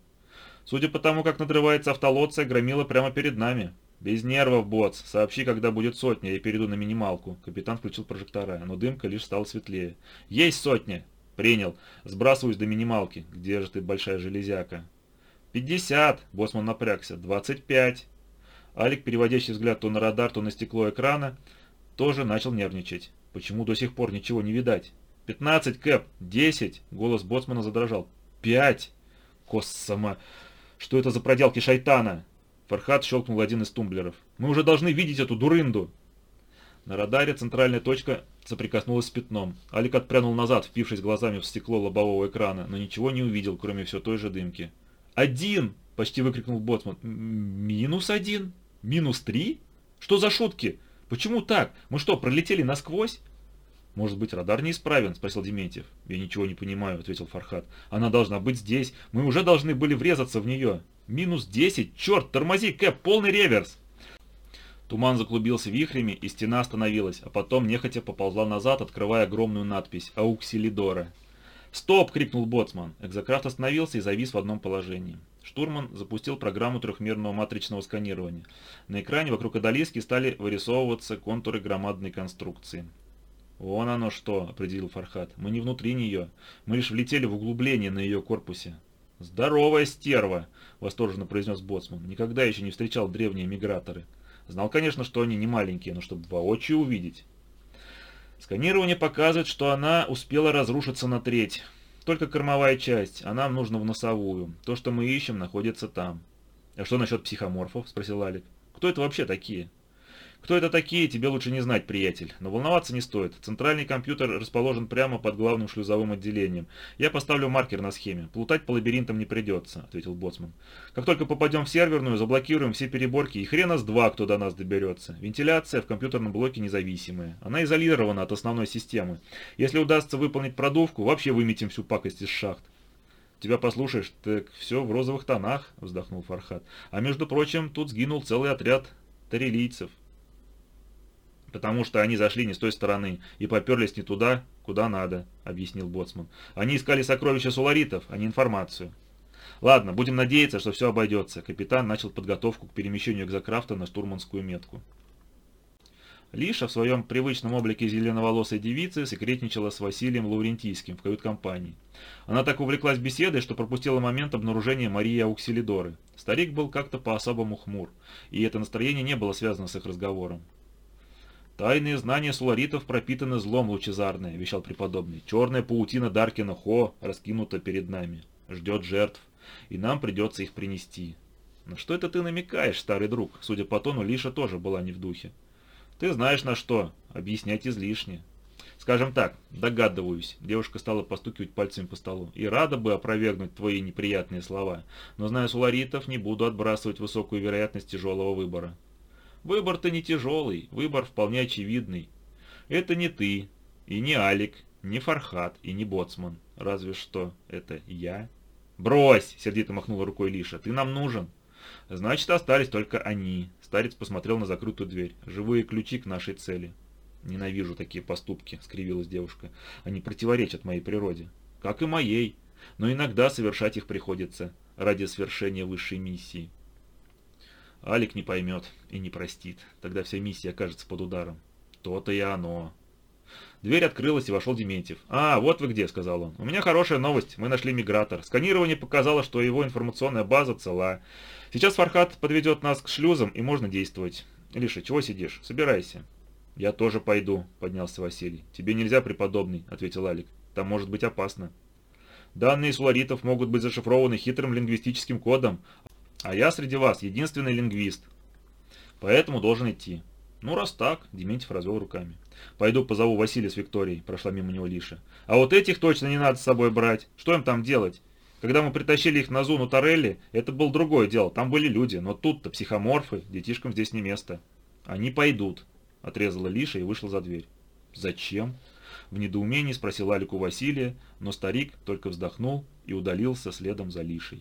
Судя по тому, как надрывается автолоция, громила прямо перед нами. «Без нервов, боц. Сообщи, когда будет сотня, я перейду на минималку». Капитан включил прожектора, но дымка лишь стала светлее. «Есть сотня!» «Принял. Сбрасываюсь до минималки. Где же ты, большая железяка?» «Пятьдесят!» — Боцман напрягся. «Двадцать пять!» Алик, переводящий взгляд то на радар, то на стекло экрана, тоже начал нервничать. Почему до сих пор ничего не видать? «Пятнадцать, Кэп! Десять!» — голос Боцмана задрожал. «Пять!» «Коссама! Что это за проделки шайтана?» Фархат щелкнул один из тумблеров. «Мы уже должны видеть эту дурынду!» На радаре центральная точка соприкоснулась с пятном. Алик отпрянул назад, впившись глазами в стекло лобового экрана, но ничего не увидел, кроме все той же дымки. «Один!» – почти выкрикнул Боцман. «Минус один? Минус три? Что за шутки? Почему так? Мы что, пролетели насквозь?» «Может быть, радар неисправен?» – спросил Дементьев. «Я ничего не понимаю», – ответил Фархат. «Она должна быть здесь. Мы уже должны были врезаться в нее». Минус 10? Черт, тормози, Кэп, полный реверс!» Туман заклубился вихрями, и стена остановилась, а потом нехотя поползла назад, открывая огромную надпись «Ауксилидора». «Стоп!» — крикнул Боцман. Экзокрафт остановился и завис в одном положении. Штурман запустил программу трехмерного матричного сканирования. На экране вокруг Адалиски стали вырисовываться контуры громадной конструкции. «Вон оно что!» — определил Фархат. «Мы не внутри нее. Мы лишь влетели в углубление на ее корпусе». «Здоровая стерва!» — восторженно произнес Боцман. «Никогда еще не встречал древние миграторы. Знал, конечно, что они не маленькие, но чтобы воочию увидеть». Сканирование показывает, что она успела разрушиться на треть. только кормовая часть, а нам нужно в носовую. То, что мы ищем, находится там». «А что насчет психоморфов?» – спросил Алик. «Кто это вообще такие?» Кто это такие, тебе лучше не знать, приятель. Но волноваться не стоит. Центральный компьютер расположен прямо под главным шлюзовым отделением. Я поставлю маркер на схеме. Плутать по лабиринтам не придется, ответил Боцман. Как только попадем в серверную, заблокируем все переборки, и хрена с два, кто до нас доберется. Вентиляция в компьютерном блоке независимая. Она изолирована от основной системы. Если удастся выполнить продувку, вообще выметим всю пакость из шахт. «Тебя послушаешь, так все в розовых тонах», — вздохнул Фархат. «А между прочим, тут сгинул целый отряд тарелийцев потому что они зашли не с той стороны и поперлись не туда, куда надо», — объяснил Боцман. «Они искали сокровища суларитов, а не информацию». «Ладно, будем надеяться, что все обойдется». Капитан начал подготовку к перемещению экзокрафта на штурманскую метку. Лиша в своем привычном облике зеленоволосой девицы секретничала с Василием Лаурентийским в кают-компании. Она так увлеклась беседой, что пропустила момент обнаружения Марии Ауксилидоры. Старик был как-то по-особому хмур, и это настроение не было связано с их разговором. «Тайные знания суларитов пропитаны злом лучезарное», — вещал преподобный. «Черная паутина Даркина Хо раскинута перед нами. Ждет жертв, и нам придется их принести». «На что это ты намекаешь, старый друг?» Судя по тону, Лиша тоже была не в духе. «Ты знаешь на что. Объяснять излишне». «Скажем так, догадываюсь», — девушка стала постукивать пальцами по столу, «и рада бы опровергнуть твои неприятные слова, но, зная суларитов, не буду отбрасывать высокую вероятность тяжелого выбора. Выбор-то не тяжелый, выбор вполне очевидный. Это не ты, и не Алик, не Фархат, и не Боцман. Разве что это я. «Брось!» — сердито махнула рукой Лиша. «Ты нам нужен!» «Значит, остались только они». Старец посмотрел на закрытую дверь. «Живые ключи к нашей цели». «Ненавижу такие поступки», — скривилась девушка. «Они противоречат моей природе». «Как и моей. Но иногда совершать их приходится ради свершения высшей миссии». Алик не поймет и не простит. Тогда вся миссия окажется под ударом. То-то и оно. Дверь открылась и вошел Дементьев. «А, вот вы где», — сказал он. «У меня хорошая новость. Мы нашли мигратор. Сканирование показало, что его информационная база цела. Сейчас Фархат подведет нас к шлюзам, и можно действовать. Илиша, чего сидишь? Собирайся». «Я тоже пойду», — поднялся Василий. «Тебе нельзя, преподобный», — ответил Алик. «Там может быть опасно». Данные суларитов могут быть зашифрованы хитрым лингвистическим кодом, а я среди вас единственный лингвист. Поэтому должен идти. Ну, раз так, Дементьев развел руками. Пойду позову Василия с Викторией, прошла мимо него Лиша. А вот этих точно не надо с собой брать. Что им там делать? Когда мы притащили их на зону Торелли, это был другое дело, там были люди, но тут-то психоморфы, детишкам здесь не место. Они пойдут, отрезала Лиша и вышла за дверь. Зачем? В недоумении спросил Алик у Василия, но старик только вздохнул и удалился следом за Лишей.